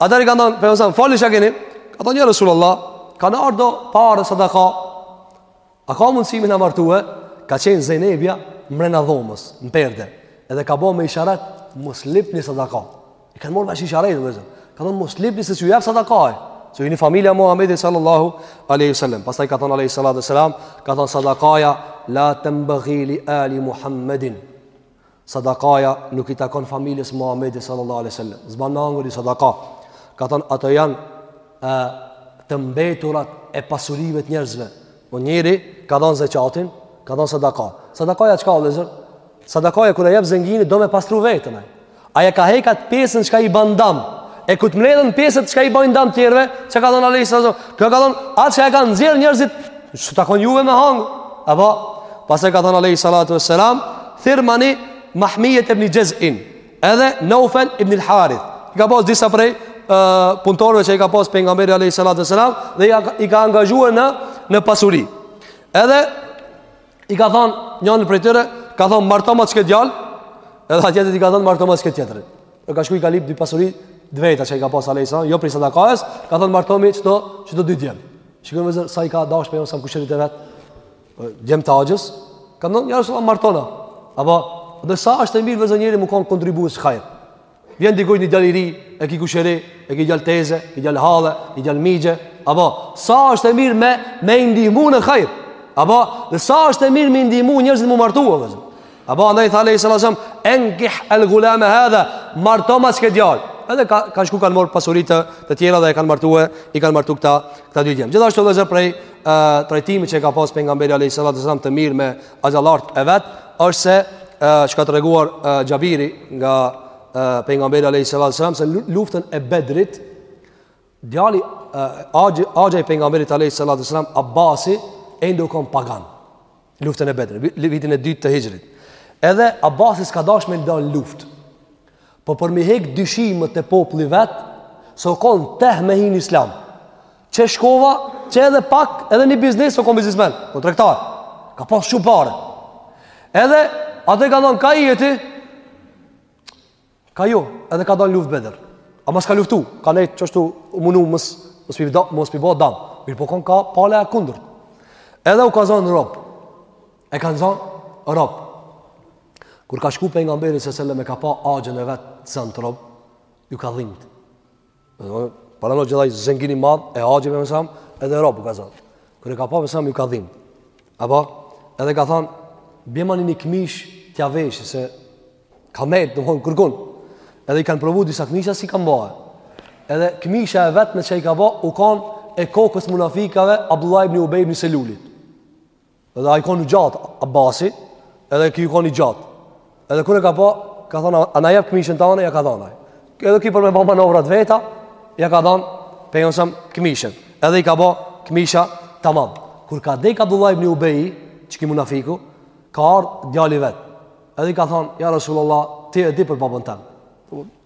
Atherë i ka thonë Pejgamberi selam Folni çka keni Ka thonë ja Resul Allah Kanë ardh do Pare sadaka A ka mundësi mi na martue Ka qenë Zejnebja Mrena dhomës Në perde Edhe ka bo me isharet Mos lypni sadaka I kanë marrë vesh isharet, vllezër. Ka thonë, mos lipni se s'ju jap sadaka. Se ju jeni familja e Muhammedit sallallahu aleyhi sallam. Pastaj ka thonë aleyhi salatu wassalam, ka thonë sadakaja, la tenbaghi li ali Muhammedin. Sadakaja nuk i takon familjes s'Muhammedit sallallahu aleyhi sallam. S'ban me hangër sadaka. Ka thonë, ato janë e, të mbeturat e pasurive t'njerëzve. Po njeri ka dhënë zakatin, ka dhënë sadaka. Sadakaja çka o vllezër? Sadakaja kur e jep zengini do me pastru vetën. Ai e ka hek atë pjesën çka i bën dëm. E kur të mbledhen pjesët çka i bëjnë dëm tjerëve, çka ka thënë alayhi salam? Kjo ka thënë atë çka e kanë nxjerr njerëzit, s'u takon juve me hang. Apo pastaj ka thënë alayhi salatu wassalam, thirmani Mahmiyete ibn Jaz'in. Edhe Naufel ibn al-Harith, i ka pas disa prej uh, punëtorëve që i ka pas pejgamberi alayhi salatu wasalam dhe i ka, i ka angazhuar në në pasuri. Edhe i ka thon njënit prej tyre, ka thon martoma çket djal, edhe atij tjetrit i ka thon martoma çket tjetrin. E ka shkuar i ka lip dy pasuri të veta që i ka pas alayhi salam, jo prej sadakës, ka thon martomi çto, çto dy djem. Shikojmë vllezër sa i ka dashur pejgamberi a.s. kushërinjtë e vet. Djem të axhës, kan thonë ja resulallah martona. Apo, dhe sa është e mirë vllezër njeri me konë kontribues n'hajr. Vjen dikun një djalë i ri, e ki kushëri, e ki djalë teze, i djalë halle, i djalë mixhe. Apo, sa është e mirë me, me ndihmu në hajr. Apo, dhe sa është e mirë me ndihmu njerëzit m'u martua, vllezër. Apo andaj i tha alejhi selam, enkih el gulame hedhe, martoma çket djalë. Edhe ka, kanë shku kanë morë pasuri të, të tjera dhe e kanë martu e, i kanë martu këta, këta dy djem. Gjithashtu vllezër prej e, trajtimit që ka pas pejgamberi a.s. të mirë me axhallarët e vet, është se e, që ka treguar e, Xhabiri nga pejgamberi a.s. se luftën e bedrit, djali e, axha, axha i pejgamberit a.s. Abasi, ende u kon pagan. luftën e Bedrit, vitin e dytë të Hixhrit. Edhe Abasi s'ka dash me dal n'luftë. Po për m'i hek dyshimet e popullit vet, se u kon teh me hi n'Islam. Qe shkova, qe edhe pak, edhe në biznes u kon biznesmen, u kon tregtar. Ka pas shumë pare. Edhe atij i kan thon ka je ti. Ka ju, edhe ka dalë n'luftë Bedër. Ama s'ka luftu, ka nejtë qashtu, u munu mos, mos pi, da, mos pi bo dam. Mirëpo u konë ka pala e kundërt. Edhe u ka zonë rob. E kanë zonë rob. Kur ka shku pejgamberi se sellem e ka pa axhën e vet të zonët rob, ju ka dhimt. Paramendoj gjith aj zengin i madh e haqim e mësam edhe rob u ka zonë. Kur e ka pa mësam ju ka dhimt. Apo? Edhe ka thonë, bjemani një këmish t'ja veshë se ka mejtë në hojnë kërkun. Edhe i kanë provu disa këmisha s'i kanë ba. Edhe këmisha e vetme që i ka ba u kanë e kokës munafikave Abdullah ibn Ubej ibn Selulit. Edhe ai kon i gjat Abasi, edhe ky kon i gjat. Edhe kur e ka pa, ka thonë a na jep këmishën tane, ja ka dhënë ai. Edhe ky për me bë manovrat e veta, ja ka dhënë pejgamberit këmishën. Edhe i ka bë këmisha tamam. Kur ka dek Abdullah ibn Ubay, qiky munafiku, ka ardh djali vet. Edhe i ka thonë, ja Rasulullah, ti e di për babën tem.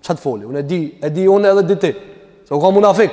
Çka t'foli, unë e di, e di unë edhe di ti. Se u ka munafik.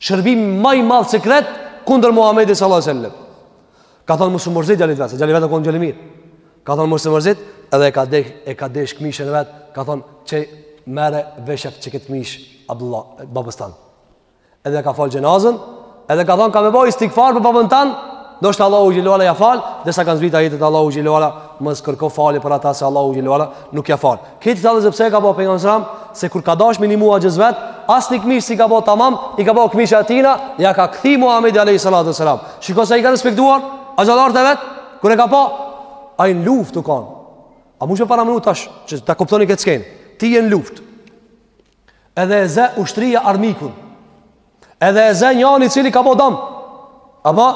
Shërbimi ma i madh sekret kundër Muhamedit sallallahu alaihi wasallam. Ka thënë mos u mërzit djalit vet, se djali vet u kon djal i mirë. Ka thënë mos u mërzit, edhe e ka dek, e ka desh këmishën vet, ka thënë qe merre veshja qeket këmish Abdullah babës tan. Edhe ja ka fal xhenazën, edhe ka thënë kam me bo istighfar për babën tan, ndoshta Allahu xhele ue ala ja fal, derisa kanë zbrit ajetet Allahu xhele ue ala mos kërko falje për ata se Allahu xhele ue ala nuk ja fal. Këtë këtë dhe se pse i ka bo pejgamberi a.s. Se kur ka dash me i nimu axhës vet As një këmish s'i ka bo tamam I ka bo këmisha e tina Ja ka kthy Muhammedi a.s. Shiko se i ka respektuar Axhallarët e vet Kur e ka pa Ai në luft u kanë A munesh me paramenu tash Që ta kuptoni këtë skenë Ti je në luft Edhe e zë ushtria armikun. Edhe e zë njani cili ka bo dam. Apo,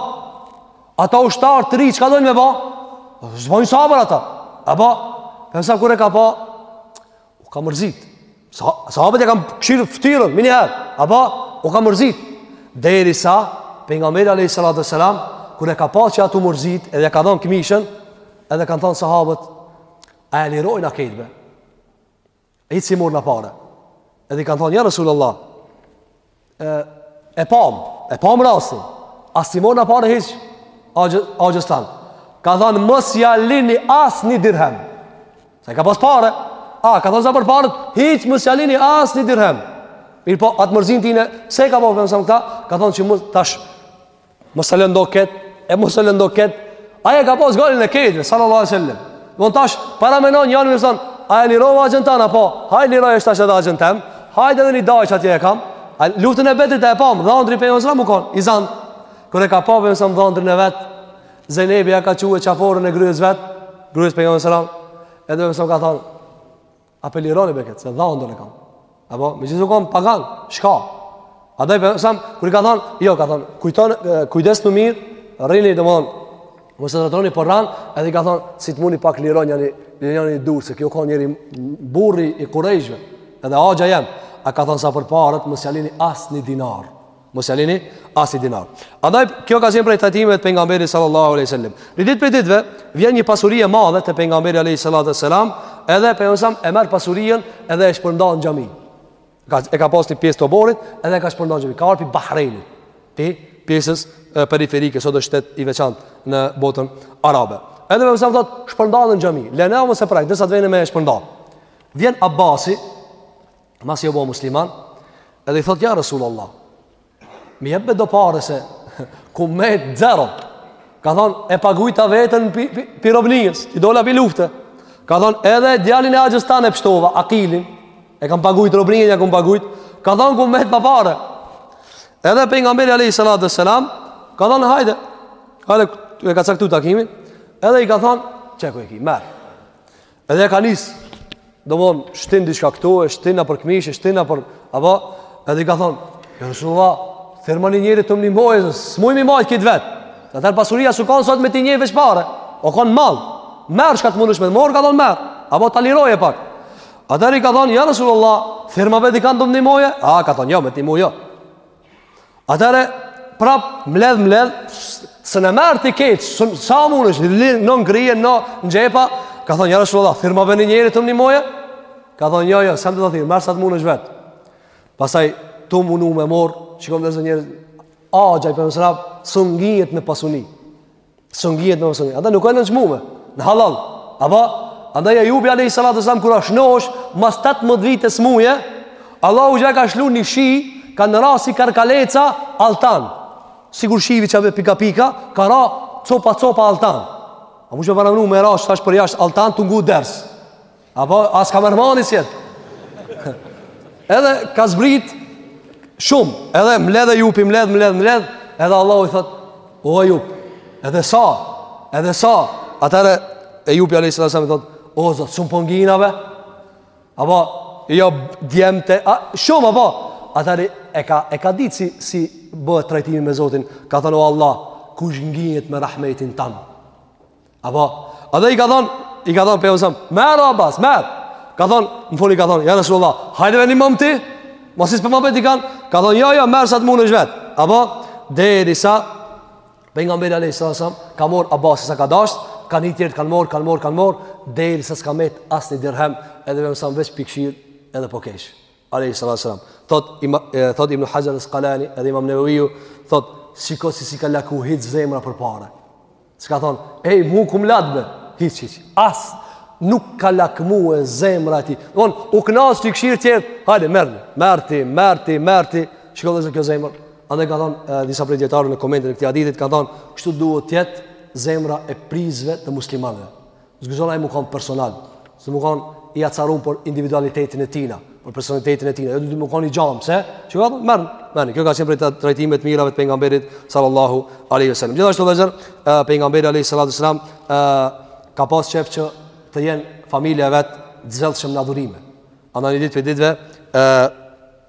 ata ushtarë të ri, çka dojnë me ba? S'bojnë sabër ata. Apo, pejgamberi a.s. kur e ka pa, u ka mërzit. Sa, sahabët ja kanë kqyrë fytyrën meniherë. Apo, u ka mërzit. Derisa pejgamberi a.s. Kur e ka pa që â tu u mërzit, edhe ja ka dhonë këmishën, edhe kanë thonë sahabët, a e lirojnë a kejtëve? E hiç s'i morrim pare. Edhe i kanë thonë, ja Resul Allah, e, e pamë, e pamë rastin. As s'i morrim pare hiç, axhës tan. Ka thonë, mos ja lini as një dirhem. Se ka pas pare. A, ka thonë sa për parët, hiç mos ja lini as një dirhem. Mirëpo, atë mërzin e tina, se ka bo pejgamberi a.s. këta, ka thonë që mos tash, Mos e lëndo kët, e mos e lëndo kët. Ai e ka pas gajlen e këtyre, sallallahu alaihi wasallam. E tash paramenon njani me thon, a e lirove axhën tan apo? Hajt liroje tash edhe axhën tem. Hajde edhe një dajë qatje e kam. A luftën e Bedrit e pam, dhëndri pejgamberit a.s. u kon i zan. Kur e ka pa pejgamberi a.s. dhëndrin e vet, Zejnebja ja ka çuar qaforen e gryes vet, gryes pejgamberit a.s. Edhe pejgamberi a.s. ka thon, A po e lironi me këtë, se dhandër e kam. Apo, megjithëqë u kan pagan, shka. Andaj pejgamberi a.s., kur i ka thonë, jo, ka thonë, kujton, kujdesuni mirë, rrini, domethonë, mos e torturoni për ranë, edhe i ka thonë, si të muni pak lironi janë një një durë, se ky u ka njeri, burri i kurejshve, edhe axha jem, a ka thonë sa për parët, mos ja lini as një dinarë, Mos ja lini as një dinar. Andaj kjo ka qenë prej trajtimeve të pejgamberit sallallahu alaihi wasallam. Një ditë prej ditëve vjen një pasuri e madhe te pejgamberi alaihi salatu wasalam, edhe pejgamberi e merr pasurinë edhe e shpërndan në xhami. Ka e ka pasur pjesë të oborrit edhe e ka shpërnda në xhami. Ka ardh pi Bahreinit. Ti pjesës periferike sot është shtet i veçantë në botën arabe. Edhe pejgamberi thotë shpërndan në xhami. Lëne mos e prek, derisa të vjen me e shpërnda. Vjen Abasi Masi u bo musliman Edhe i thot ja Resul Allah Më jep me do pare se Kum met zero Ka thon e pagujta veten pi, pi, pi robnijës I dola pi lufte Ka thon edhe djalin e axhës tan e pështova Akilin E kam pagujt robnijën ja kam pagujt Ka thon kum met pa pare Edhe pejgamberi a.s. Ka thon hajde Hajde e ka caktu takimin Edhe i ka thon Qeku e ki merr Edhe ka nis, domethonë, shtin diçka këtu, e shtin nëpër këmishë, e shtin nëpër apo edhe i ka thonë, "Ja Resulullah, thirrma ni njeri të më ndihmojë, s'muj me i majt kit vet." Atëherë pasuria s'u kanë sot me ti një veç pare. O kanë mall. Merr çka të mundesh me marr, ka thonë merr. Apo ta liroje pak. Atëherë i ka thonë, "Ja Resulullah, thirrma be dikan të më ndihmojë." Ah, ka thonë, "Jo, me t'nimu jo." Atëherë, prap, mledh, mledh, se në merr t'i keqë, se sa mundet, në ngrije, në në xhepa, ka thonë, ja Resulullah, thirrma be ni njeri të më nimojë, ka thonë, jo, jo, sem të të thirr, merr sa të mundesh vetë, pasaj, tu munu me morë, që kom dhe zë njëri, a, gjaj për mësrab, s'nginjet me pasuri, S'nginjet me pasuri. Ata nuk o e nënçmume, në hallall. Apo, andaj Ejubi alaihi salatu wasalam, kur a shnosh, mas 18 vite smuje, Allahu ja ka lshu një shi, kanë ra si karkaleca altan. Sikur shiu qi vjen pika pika, ka ra copa copa altan. A mush me paramenu me ra, që tash përjashtë altan, të ngu ders. Apo as kamermani s'jet. Edhe ka zbrit shumë, edhe mbledh Ejupi, mbledh, mbledh, mbledh, edhe Allahu i thot, o Ejup, edhe sa, edhe sa, atëherë Ejupi a.s. i thot, o zot, shumë po nginave, apo, jo, djemte, a, shumë, apo, atëherë e ka, e ka ditë si, si bëhet trajtimi me zotin, ka thënë, o Allah, kush nginjet me rahmetin tan, Apo, edhe i ka thonë, i ka thonë pejgamberi a.s., merr o Abbas, merr. Ka thonë, më fun i ka thonë, ja Resulullah, hajde be nimom ti, masi s'po ma ep dikan, ka thonë, jo, jo, merr sa të mundesh vetë. Apo, derisa, pejgamberi a.s. ka morë Abbasi, sa ka dashtë, kanë hi tjertë, kanë morë, kanë morë, kanë morë, derisa s'ka met as një dirhem, edhe pejgamberi a.s. veç pi kshir, edhe po keshë. Alejhi salatu selam. Thot ima, e, thot Ibn Haxher el-Askalani, edhe Imam Nevaviu, thot shiko si s'i ka lakmu hiç zemra për pare. S'ka thon, ej mu kum latbe, hiç hiç. As nuk ka lakmue zemra e tij. Don u knaq t'i kshir tjert, hajde merrni, merr ti, merr ti, merr ti. Shiko vllezër kjo zemër. Andaj ka thon e, disa prej dijetarëve në komentin e këtij hadithit kan thon, kështu duhet të jetë zemra e prijsve të muslimanëve. S'guxon ai mu kanë personal, se mu kanë i acarun për individualitetin e tina, për personalitetin e tina, jo, do mu kanë i gjanë, pse? Që ka thonë, merrni, merrni, kjo ka qenë prej trajtimeve të mirave të pejgamberit, sallallahu aleyhi sallam. Gjithashtu vllezër, pejgamberi aleyhi sallatu sallam, ka pas qef që të jenë familja e vet të zellshëm në adhurime. Andaj një ditë prej ditëve,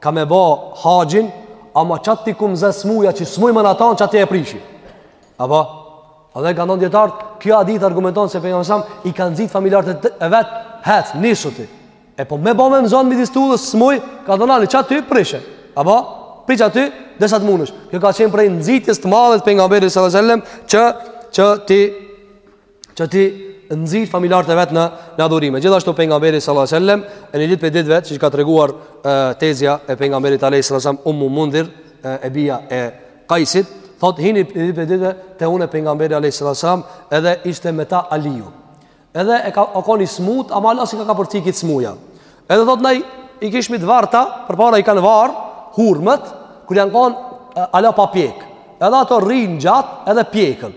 Ka me ba haxhin, ama qaty ku më zë smuja që s'muj ma n'atanë, qaty e prishi. Apo? Andaj kan thon dijetart, kjo hadith argumenton se pejgamberi i ka nxitë familjarët e vet, hec, nisu ti. E po me ba me m'zon mu diç udhës s'muj, ka thon ani qaty prishe. Apo? Prishe aty, deri sa të munësh. Kjo ka qenë prej nxitjes të madhe të pejgamberit alejhi sallam që, që t'i që t'i nxit familjarët e vet në në adhurime. Gjithashtu pejgamberi sallallahu alajhi wasallam në një ditë prej ditëve që ka treguar tezja e pejgamberit alajhi wasallam Ummu Mundhir e bija e Kajsit, thotë hini një ditë prej ditëve te unë pejgamberi alajhi wasallam edhe ishte me ta Aliu. Edhe e ka kon i smut, ama ala s'i ka kapërcy krejt smuja. Edhe thot na i kishmi të varta, përpara i kanë varë, hurmet, kur janë konë, ala pa pjekë. Edhe ato rrinë gjatë, edhe pjekën.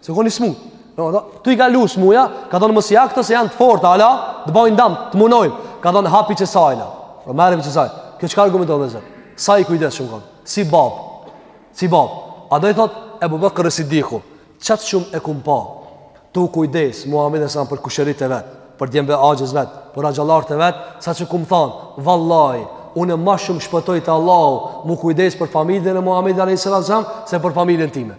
Se kon i smut. No, no, tu i kalu smuja, ka thonë mos ha këto se janë të forta, ala, të bojnë dam, të munojnë. Ka thonë ha pi kësajna. Po marrim kësajna. Kjo çka argumenton vllezër? Sa i kujdesshëm u kon. Si bab. Si bab. Andaj thot Ebu Bekër Sidiku. Qaq shumë e kum pa. Tu kujdes Muhamedin a.s. për kushërit e vet, për djemt e axhës vet, për axhallart e vet, sa që kum thon, vallahi, unë më shumë shpëtoj te Allahu, mu kujdes për familjen e Muhamedit alayhis salam se për familjen time.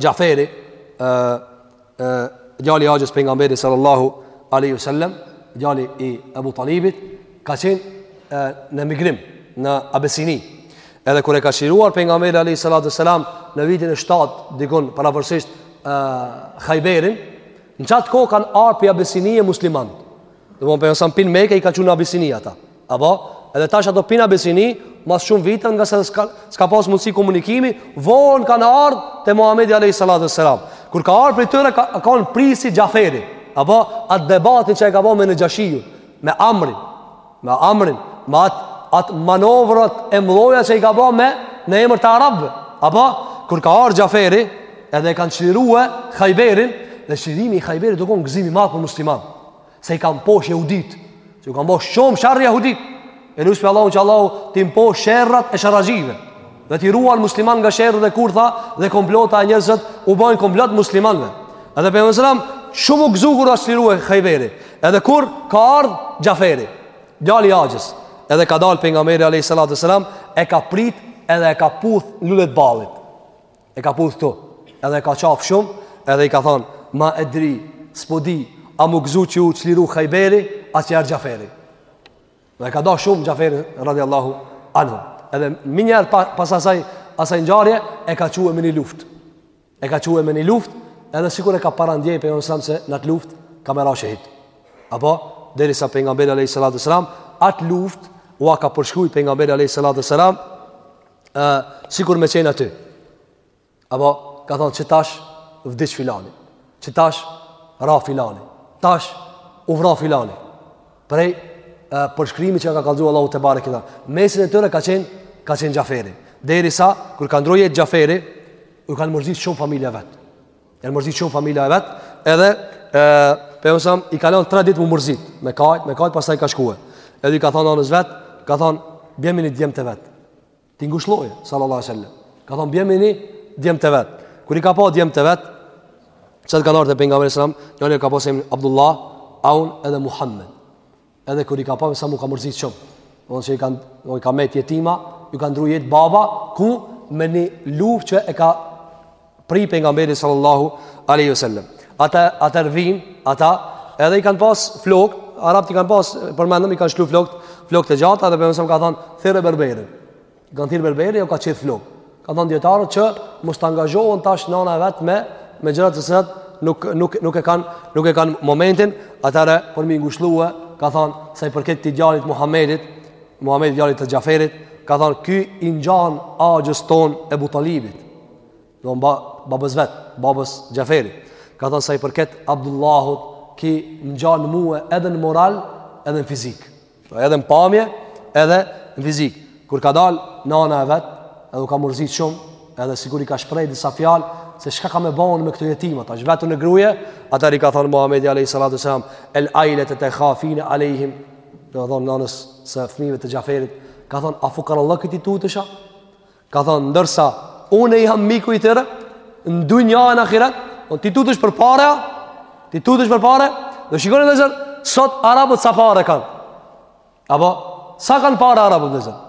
Xhaferi, djali i axhës pejgamberit sallallahu alaihi wasallam, djali i Abu Talibit, ka qenë në emigrim në Abesini. Edhe kur e ka çliruar pejgamberi alaihi salatu wasalam në vitin e 7 dikun përafërsisht Hajberin, në qat kohë kanë ardh pi Abesinie muslimant. Do të thonë pejgamberi pi Meke i ka çu në Abesini ata. Apo, edhe tash ata pi Abesinie, mas shumë vitev ngase s'ka, s'ka pas mundësi komunikimi, vonë kanë ardhë te Muhammedi alejhi salatu ve selam. Kur ka ardhë prej tyre, ka, ka kan prisi Xhaferi, apo atë debatin që e ka bo me Nexhashiun, me Amrin, me Amrin, me atë, atë manovrët e mdhaja që i ka bo me në emër të arabëve, apo, kur ka ardhë Xhaferi, edhe e kanë çlirue Hajberin, dhe çlirimi i Hajberit u konë gëzim i madh për musliman. Se i ka mposht jehudit Se i kanë bo shumë sherr jehudit E lus pra Allahun që Allahu T'i mposht sherrat e sherrxhive Dhe t'i ruan muslimant nga sherret e kurthat Dhe komplotet e njerëzit U bojnë komplot muslimanve Edhe pejgamberi a.s. Shumë u gëzu kur u çliru Hajberi Edhe kur ka ardhë Xhaferi Djali axhës Edhe ka dalë pejgamberi a.s. E ka prit edhe e ka puth n'lule t'ballit E ka puth këtu, edhe e ka qafë shumë, edhe i ka thonë, ma edri, s'po di, a m'u gëzu që u çliru Hajberi, a që erdh Xhaferi. Dhe e ka dasht shumë Xhaferin, radijallahu anhu. Edhe menjëherë pa, pas asaj, asaj ngjarje, e ka çue me një luft. E ka çue me një luft, edhe sikur e ka parandje pejgamberi a.s. se në atë luft, ka me ra shehid. Apo, derisa pejgamberi a.s. Atë luft, ua ka përshkru pejgamberi a.s. ë sikur me qenë aty. Apo ka thonë që tash vdiq filani, që tash ra filani, tash u vra filani. Prej e, përshkrimit që ka kallzu Allahu tebareke ta. N'mesin e tyre ka qenë ka qenë Xhaferi. Derisa kur ka ndrru jetë Xhaferi, u kanë mërzit shumë familja vet. Janë mërzit shumë familja e vet, edhe ë pejgamberi i ka lënë 3 ditë m'u mërzit, me kajt, me kajt pastaj ka shku. Edhe i ka thënë nanës vet, ka thënë bjemini djemt e vet. T'i ngushllojë sallallahu alaihi wasallam. Ka thënë bjemini djemt e vet. Kur i ka pa djemt e vet, që kanë ardh te pejgamberi sallallahu alaihi wasallam, njoni e ka pas emrin Abdullah, Aun edhe Muhammed. Edhe kur i ka pa pejgamberi u ka mërzit shumë. Domthon se i kanë, domthon kanë met jetima, ju ka ndrru jetë baba ku me një luftë që e ka pri pejgamberi sallallahu alaihi wasallam. Ata atëherë vijnë, ata edhe i kanë pas flokt, arabët i kanë pas përmendëm i kanë lshu flokt, flokt e gjata dhe pejgamberi ka thënë thirre berberin. E kanë thirr berberin, ju ka qeth flokt. Ka thënë dietarët që mos të angazhohen tash nana vet me me gjëra të cilat nuk nuk nuk e kanë nuk e kanë momentin, atëherë për m'i ngushllue, ka thënë sa i përket këtij djalit Muhamedit, Muhamedit djalit të Xhaferit, ka thënë ky i ngjan axhës tonë Ebu Talibit. Domethënë babës vet, babës Xhaferit. Ka thënë sa i përket Abdullahut, ky ngjan mua edhe në moral, edhe në fizik. Po edhe në pamje, edhe në fizik. Kur ka dal nana e vet, edhe u ka murzit shumë, edhe sikur i ka shpreh disa fjalë se çka kam me bo me këto jetima, tash vetëm një grue, atëherë i ka thënë Muhamedi alayhi salatu selam, el ailete tekhafine alejhim, domethënë nanës së fëmijëve të Xhaferit, ka thënë a fukarallëkut i tutesh a? Ka thonë, ndërsa, unë jam miku i tyre, në dunja e në ahiret, po ti tutesh për pare, ti tutesh për pare, dhe shikoni vllezër, sot arabët sa pare kanë. Apo, sa kanë pare arabët vllezër?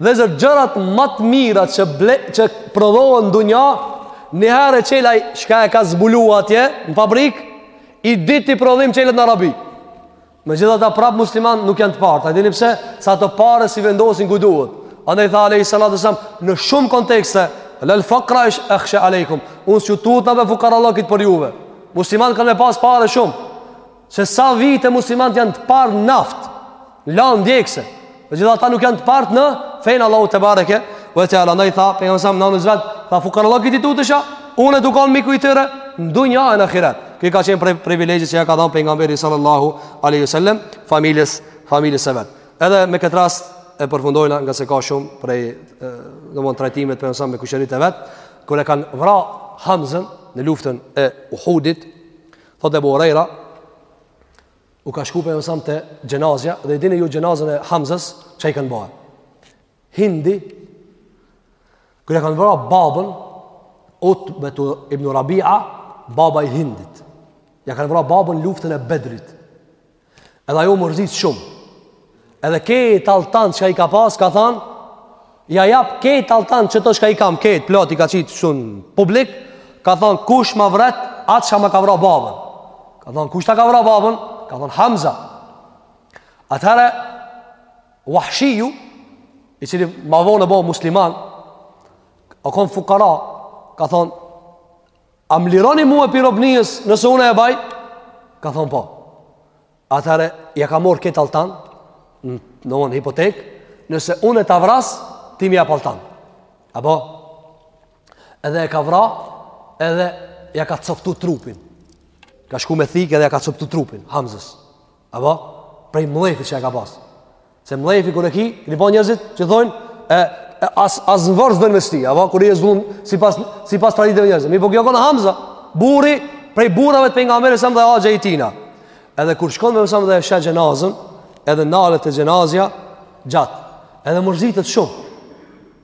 Vllezër, gjërat ma të mirat që, ble, që prodhohen në dunja, njëherë e çel ai, shka e ka zbulu atje, në fabrikë, i ditë i prodhim çelet në arabi. Megjithatë prap muslimant nuk janë të partë A dini pse? Se ato pare s'i vendosin ku duhet Andaj tha alejhi salatu ue selam Në shumë kontekste Lel fakra ehshe Alejkum Unë s'ju tutna fukarallakit për juve Muslimant kanë me pas pare shumë Se sa vite muslimant janë të parë n'naftë Lanë djekse Megjithatë nuk janë të partë në fenë e Allahut tebareke ve teala andaj tha Pejgamberi alejhi selam nanës vet Tha fukarallakit i tutesh Unë du kon miku i tyre Në dunja e në ahiret Kjo ka qenë pre, privilegjet që ja ka dhanë Pejgamberi sallallahu aleyhi sallem Familjes, familjes së vet Edhe me këtë rast e përfundojna Ngase ka shumë prej Domethënë trajtimet Pejgamberi alejhi selam me kusherit e vet Kur e kanë vra Hamzën Në luftën e Uhudit Thotë Ebu Hurejra u ka shku Pejgamberi alejhi selam te xhenazja, dhe i dini ju xhenazën e Hamzës, çka i kanë ba. Hindi, kur ja kanë vra babën, Utbetu ibnu Rabia, baba i Hindit. Ja kanë vra babën n'luftën e Bedrit. Edhe ajo u mërzit shumë. Edhe kejt altan çka i ka pas, ka than, ja jap kejt altan qeto çka i kam, kejt, plot i ka qitë shtu n'publik, ka than, kush ma vret, atë shka ma ka vra babën. Ka than, kush ta ka vra babën? Ka than, Hamza. Atëherë, Vahshiu, i cili ma vonë u bo musliman, o konë fukara, ka than, a më lironi mue pi robnisë nëse une e baj? Ka than, po. Atëherë, ja ka morr kejt altan, domethonë hipotekë, nëse unë ta vras, ti m'i jap altan. Apo, edhe e ka vra, edhe ja ka coptu trupin. Ka shku me thikë edhe ja ka coptu trupin, hamzës. Apo, prej mllefi që e ka pasë. Se mllefi kur e ki, keni pa njerëzit që thonë e, e as as në varr s'dojn me shti, apo kur i zon sipas sipas traditave t'njerëzve. Mirëpo ky o kanë Hamza, burri prej burrave të Pejgamberit alejhi selam dhe axha i tina. Edhe kur shkon Pejgamberi alejhi selam dhe e sheh xhenazën, edhe nalet te xhenazja gjat. Edhe mërzitet shumë.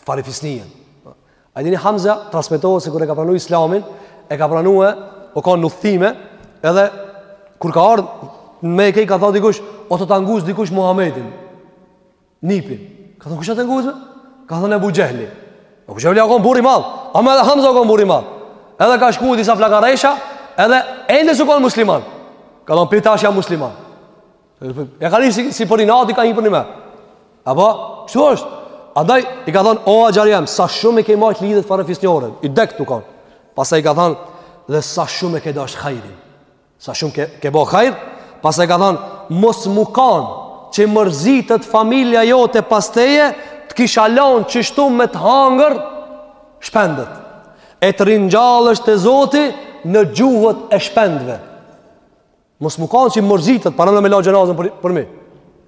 farefisninë. A e dini Hamza transmetohet se kur e ka pranu Islamin, e ka pranu o kan n'udhtime, edhe kur ka ardh në Mekë i ka than dikush, o tu ta nguc dikush Muhamedin. Nipin. Ka than kush o tu e nguc? Ka than Ebu Xhehli. Ebu Xhehli o kon burr i madh, ama edhe Hamza o kon burr i madh. Edhe ka shku disa flakaresha, edhe ende s'u kanë musliman. Ka than pi tash jam musliman. E ka rrit si për inati i ka hip përmi. A po, kështu është. Andaj, i ka thanë, o axha jem, sa shumë i ke majtë lidhjet farefisnore, i dekt u kan. Pastaj i ka thonë, dhe sa shumë e ke dashtë hajrin. Sa shumë ke, ke bo hajr, pastaj i ka thonë, mos mu kanë, që mërzitet familja jote pas teje, të kisha lanë qështu me të hangër, shpendët. E të ringjallshe Zoti në gushët e shpendëve. Mos mu kanë që mërzitet, para me la xhenazën për, përmi.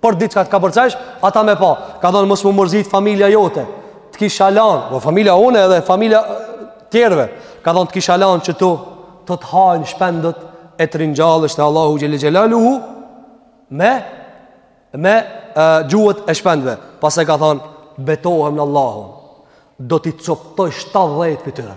Por diçka të ka përcesh, ata me pa. Ka thonë, mos mu mërzitë familja jote, të kisha lanë, po familja e vet edhe familja e tjerve. Ka thonë, të kisha lanë qëtu, të të hajnë shpendët e të ringjallshe Allahu xhel-le xhelaluhu, me me e, gushët e shpendëve. Pastaj ka thonë, betohem në Allahun, do t'i coptoj 70 prej tyre.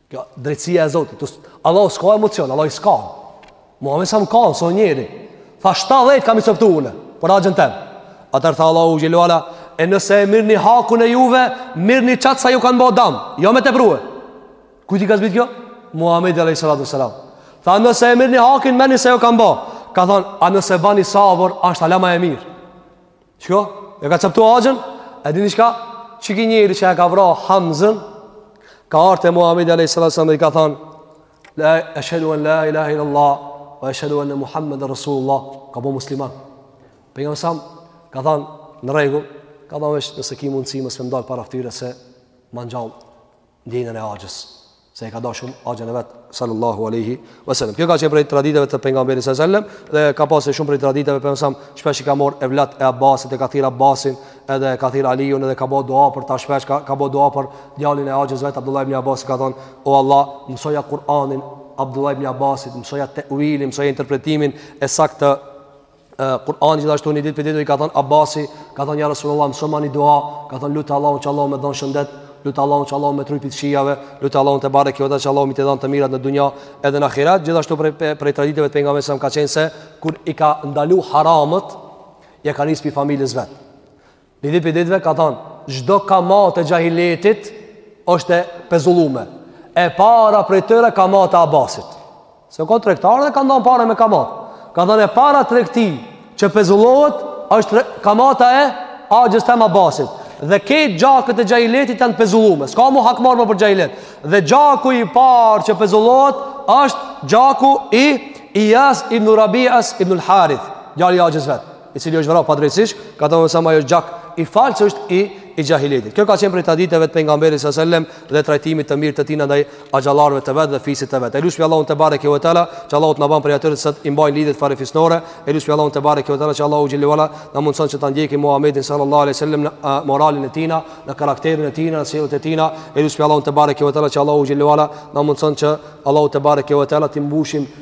Kjo drejtësia e Zotit. Allahu s'ka emocion, Allahu s'ka. Muhamedi a.s. u kan, si njeri. Tha 70 kam me i coptu unë, për axhën tem. Atëherë tha Allahu xhel-le ue ala, e nëse e merrni hakun e juve, merrni qaq sa ju kanë bo dam, jo me tepru. Kujti ka zbitë kjo? Muhamedit alejhi salatu ue selam. Tha nëse e merrni hakin, merrni sa ju kanë ba. Ka thonë, a nëse bani sabër, ashtë hala ma e mirë. Çka? E ka coptu axhën? E dini çka? Qiky njeri që e ka vra Hamzën, ka ardhë te Muhammedi a.s. dhe i ka thanë, eshhedu en la ilahe il-lallah, ue eshhedu enne Muhammeden Resulullah, u bo musliman. Pejgamberi a.s., ka thanë, në rregull, ka thanë veç nëse ki mundësi mos më dal para ftyre se ma ngjall. ndjenjën e axhës, se e ka dashtë shumë axhën e vet sallallahu alaihi wasallam. Kjo ka qenë prej traditave të pejgamberit sallallahu alaihi wasallam dhe ka pasur shumë prej traditave Pejgamberi a.s., shpesh i ka marr evlatët e Abbasit e ka thirr Abbasin, edhe e ka thirr Aliun edhe ka bo dua për ta shpesh ka, ka bo dua për djalin e axhës vet Abdullah ibn Abbasit ka thënë o Allah, mësoja Kur'anin Abdullah ibn Abbasit, mësoja teuilin, mësoja interpretimin e saktë Kur'anit gjithashtu një ditë prej ditve i ka thënë Abasi, ka thënë ja Resulullah, msoma një dua, ka thënë lutë Allahun që Allahu me t'dhënë shëndet, lutë Allahun që Allahu me t'rujt prej t'kqijave, lutë Allahun tebareke ue teala që Allahu me t'i dhënë të mirat në dunja edhe në ahiret, gjithashtu prej, prej, prej traditave të pejgamberit a.s. ka qenë se, kur i ka ndalu haramet, ja ka nisë prej familjes vet. Një ditë prej ditëve ka thonë, çdo kamatë e xahilietit është e pezullume. E para prej tyre kamata e Abasit. Se u kon tregtar dhe ka dhanë pare me kamatë. Ka thonë e para tregti që pezullohet është kamata e Axhës Tem Abasit. Dhe krejt gjaqet e xhahilietit janë pezullume. S'ka mo hakmarrje mo për xhahiliet. Dhe gjaku i parë që pezullohet është gjaku i Ijas ibn Rabi'as ibn al-Harith, djali i Axhës vet. i cili është vrarë padrejtësisht, ka thënë se ai është gjak i falur, se është i i xhahilijetit. Kjo ka qenë prej traditave të pejgamberit alejhi selam dhe trajtimit të mirë të tij ndaj axhallarëve të vet dhe fisit të vet. E lusim Allahun tebareke ve teala, që Allahu të na bën prej atyre që i mbajnë lidhjet farefisnore. E lusim Allahun tebareke ve teala, që Allahu xhele ve ala na mundëson që ta ndjekim Muhamedin sallallahu alaihi wasallam në uh, moralin e tij, në karakterin e tij, në sjelljet e tij. E lusim Allahun tebareke ve teala, që Allahu xhele ve ala na mundëson që Allahu tebareke ve teala të mbushim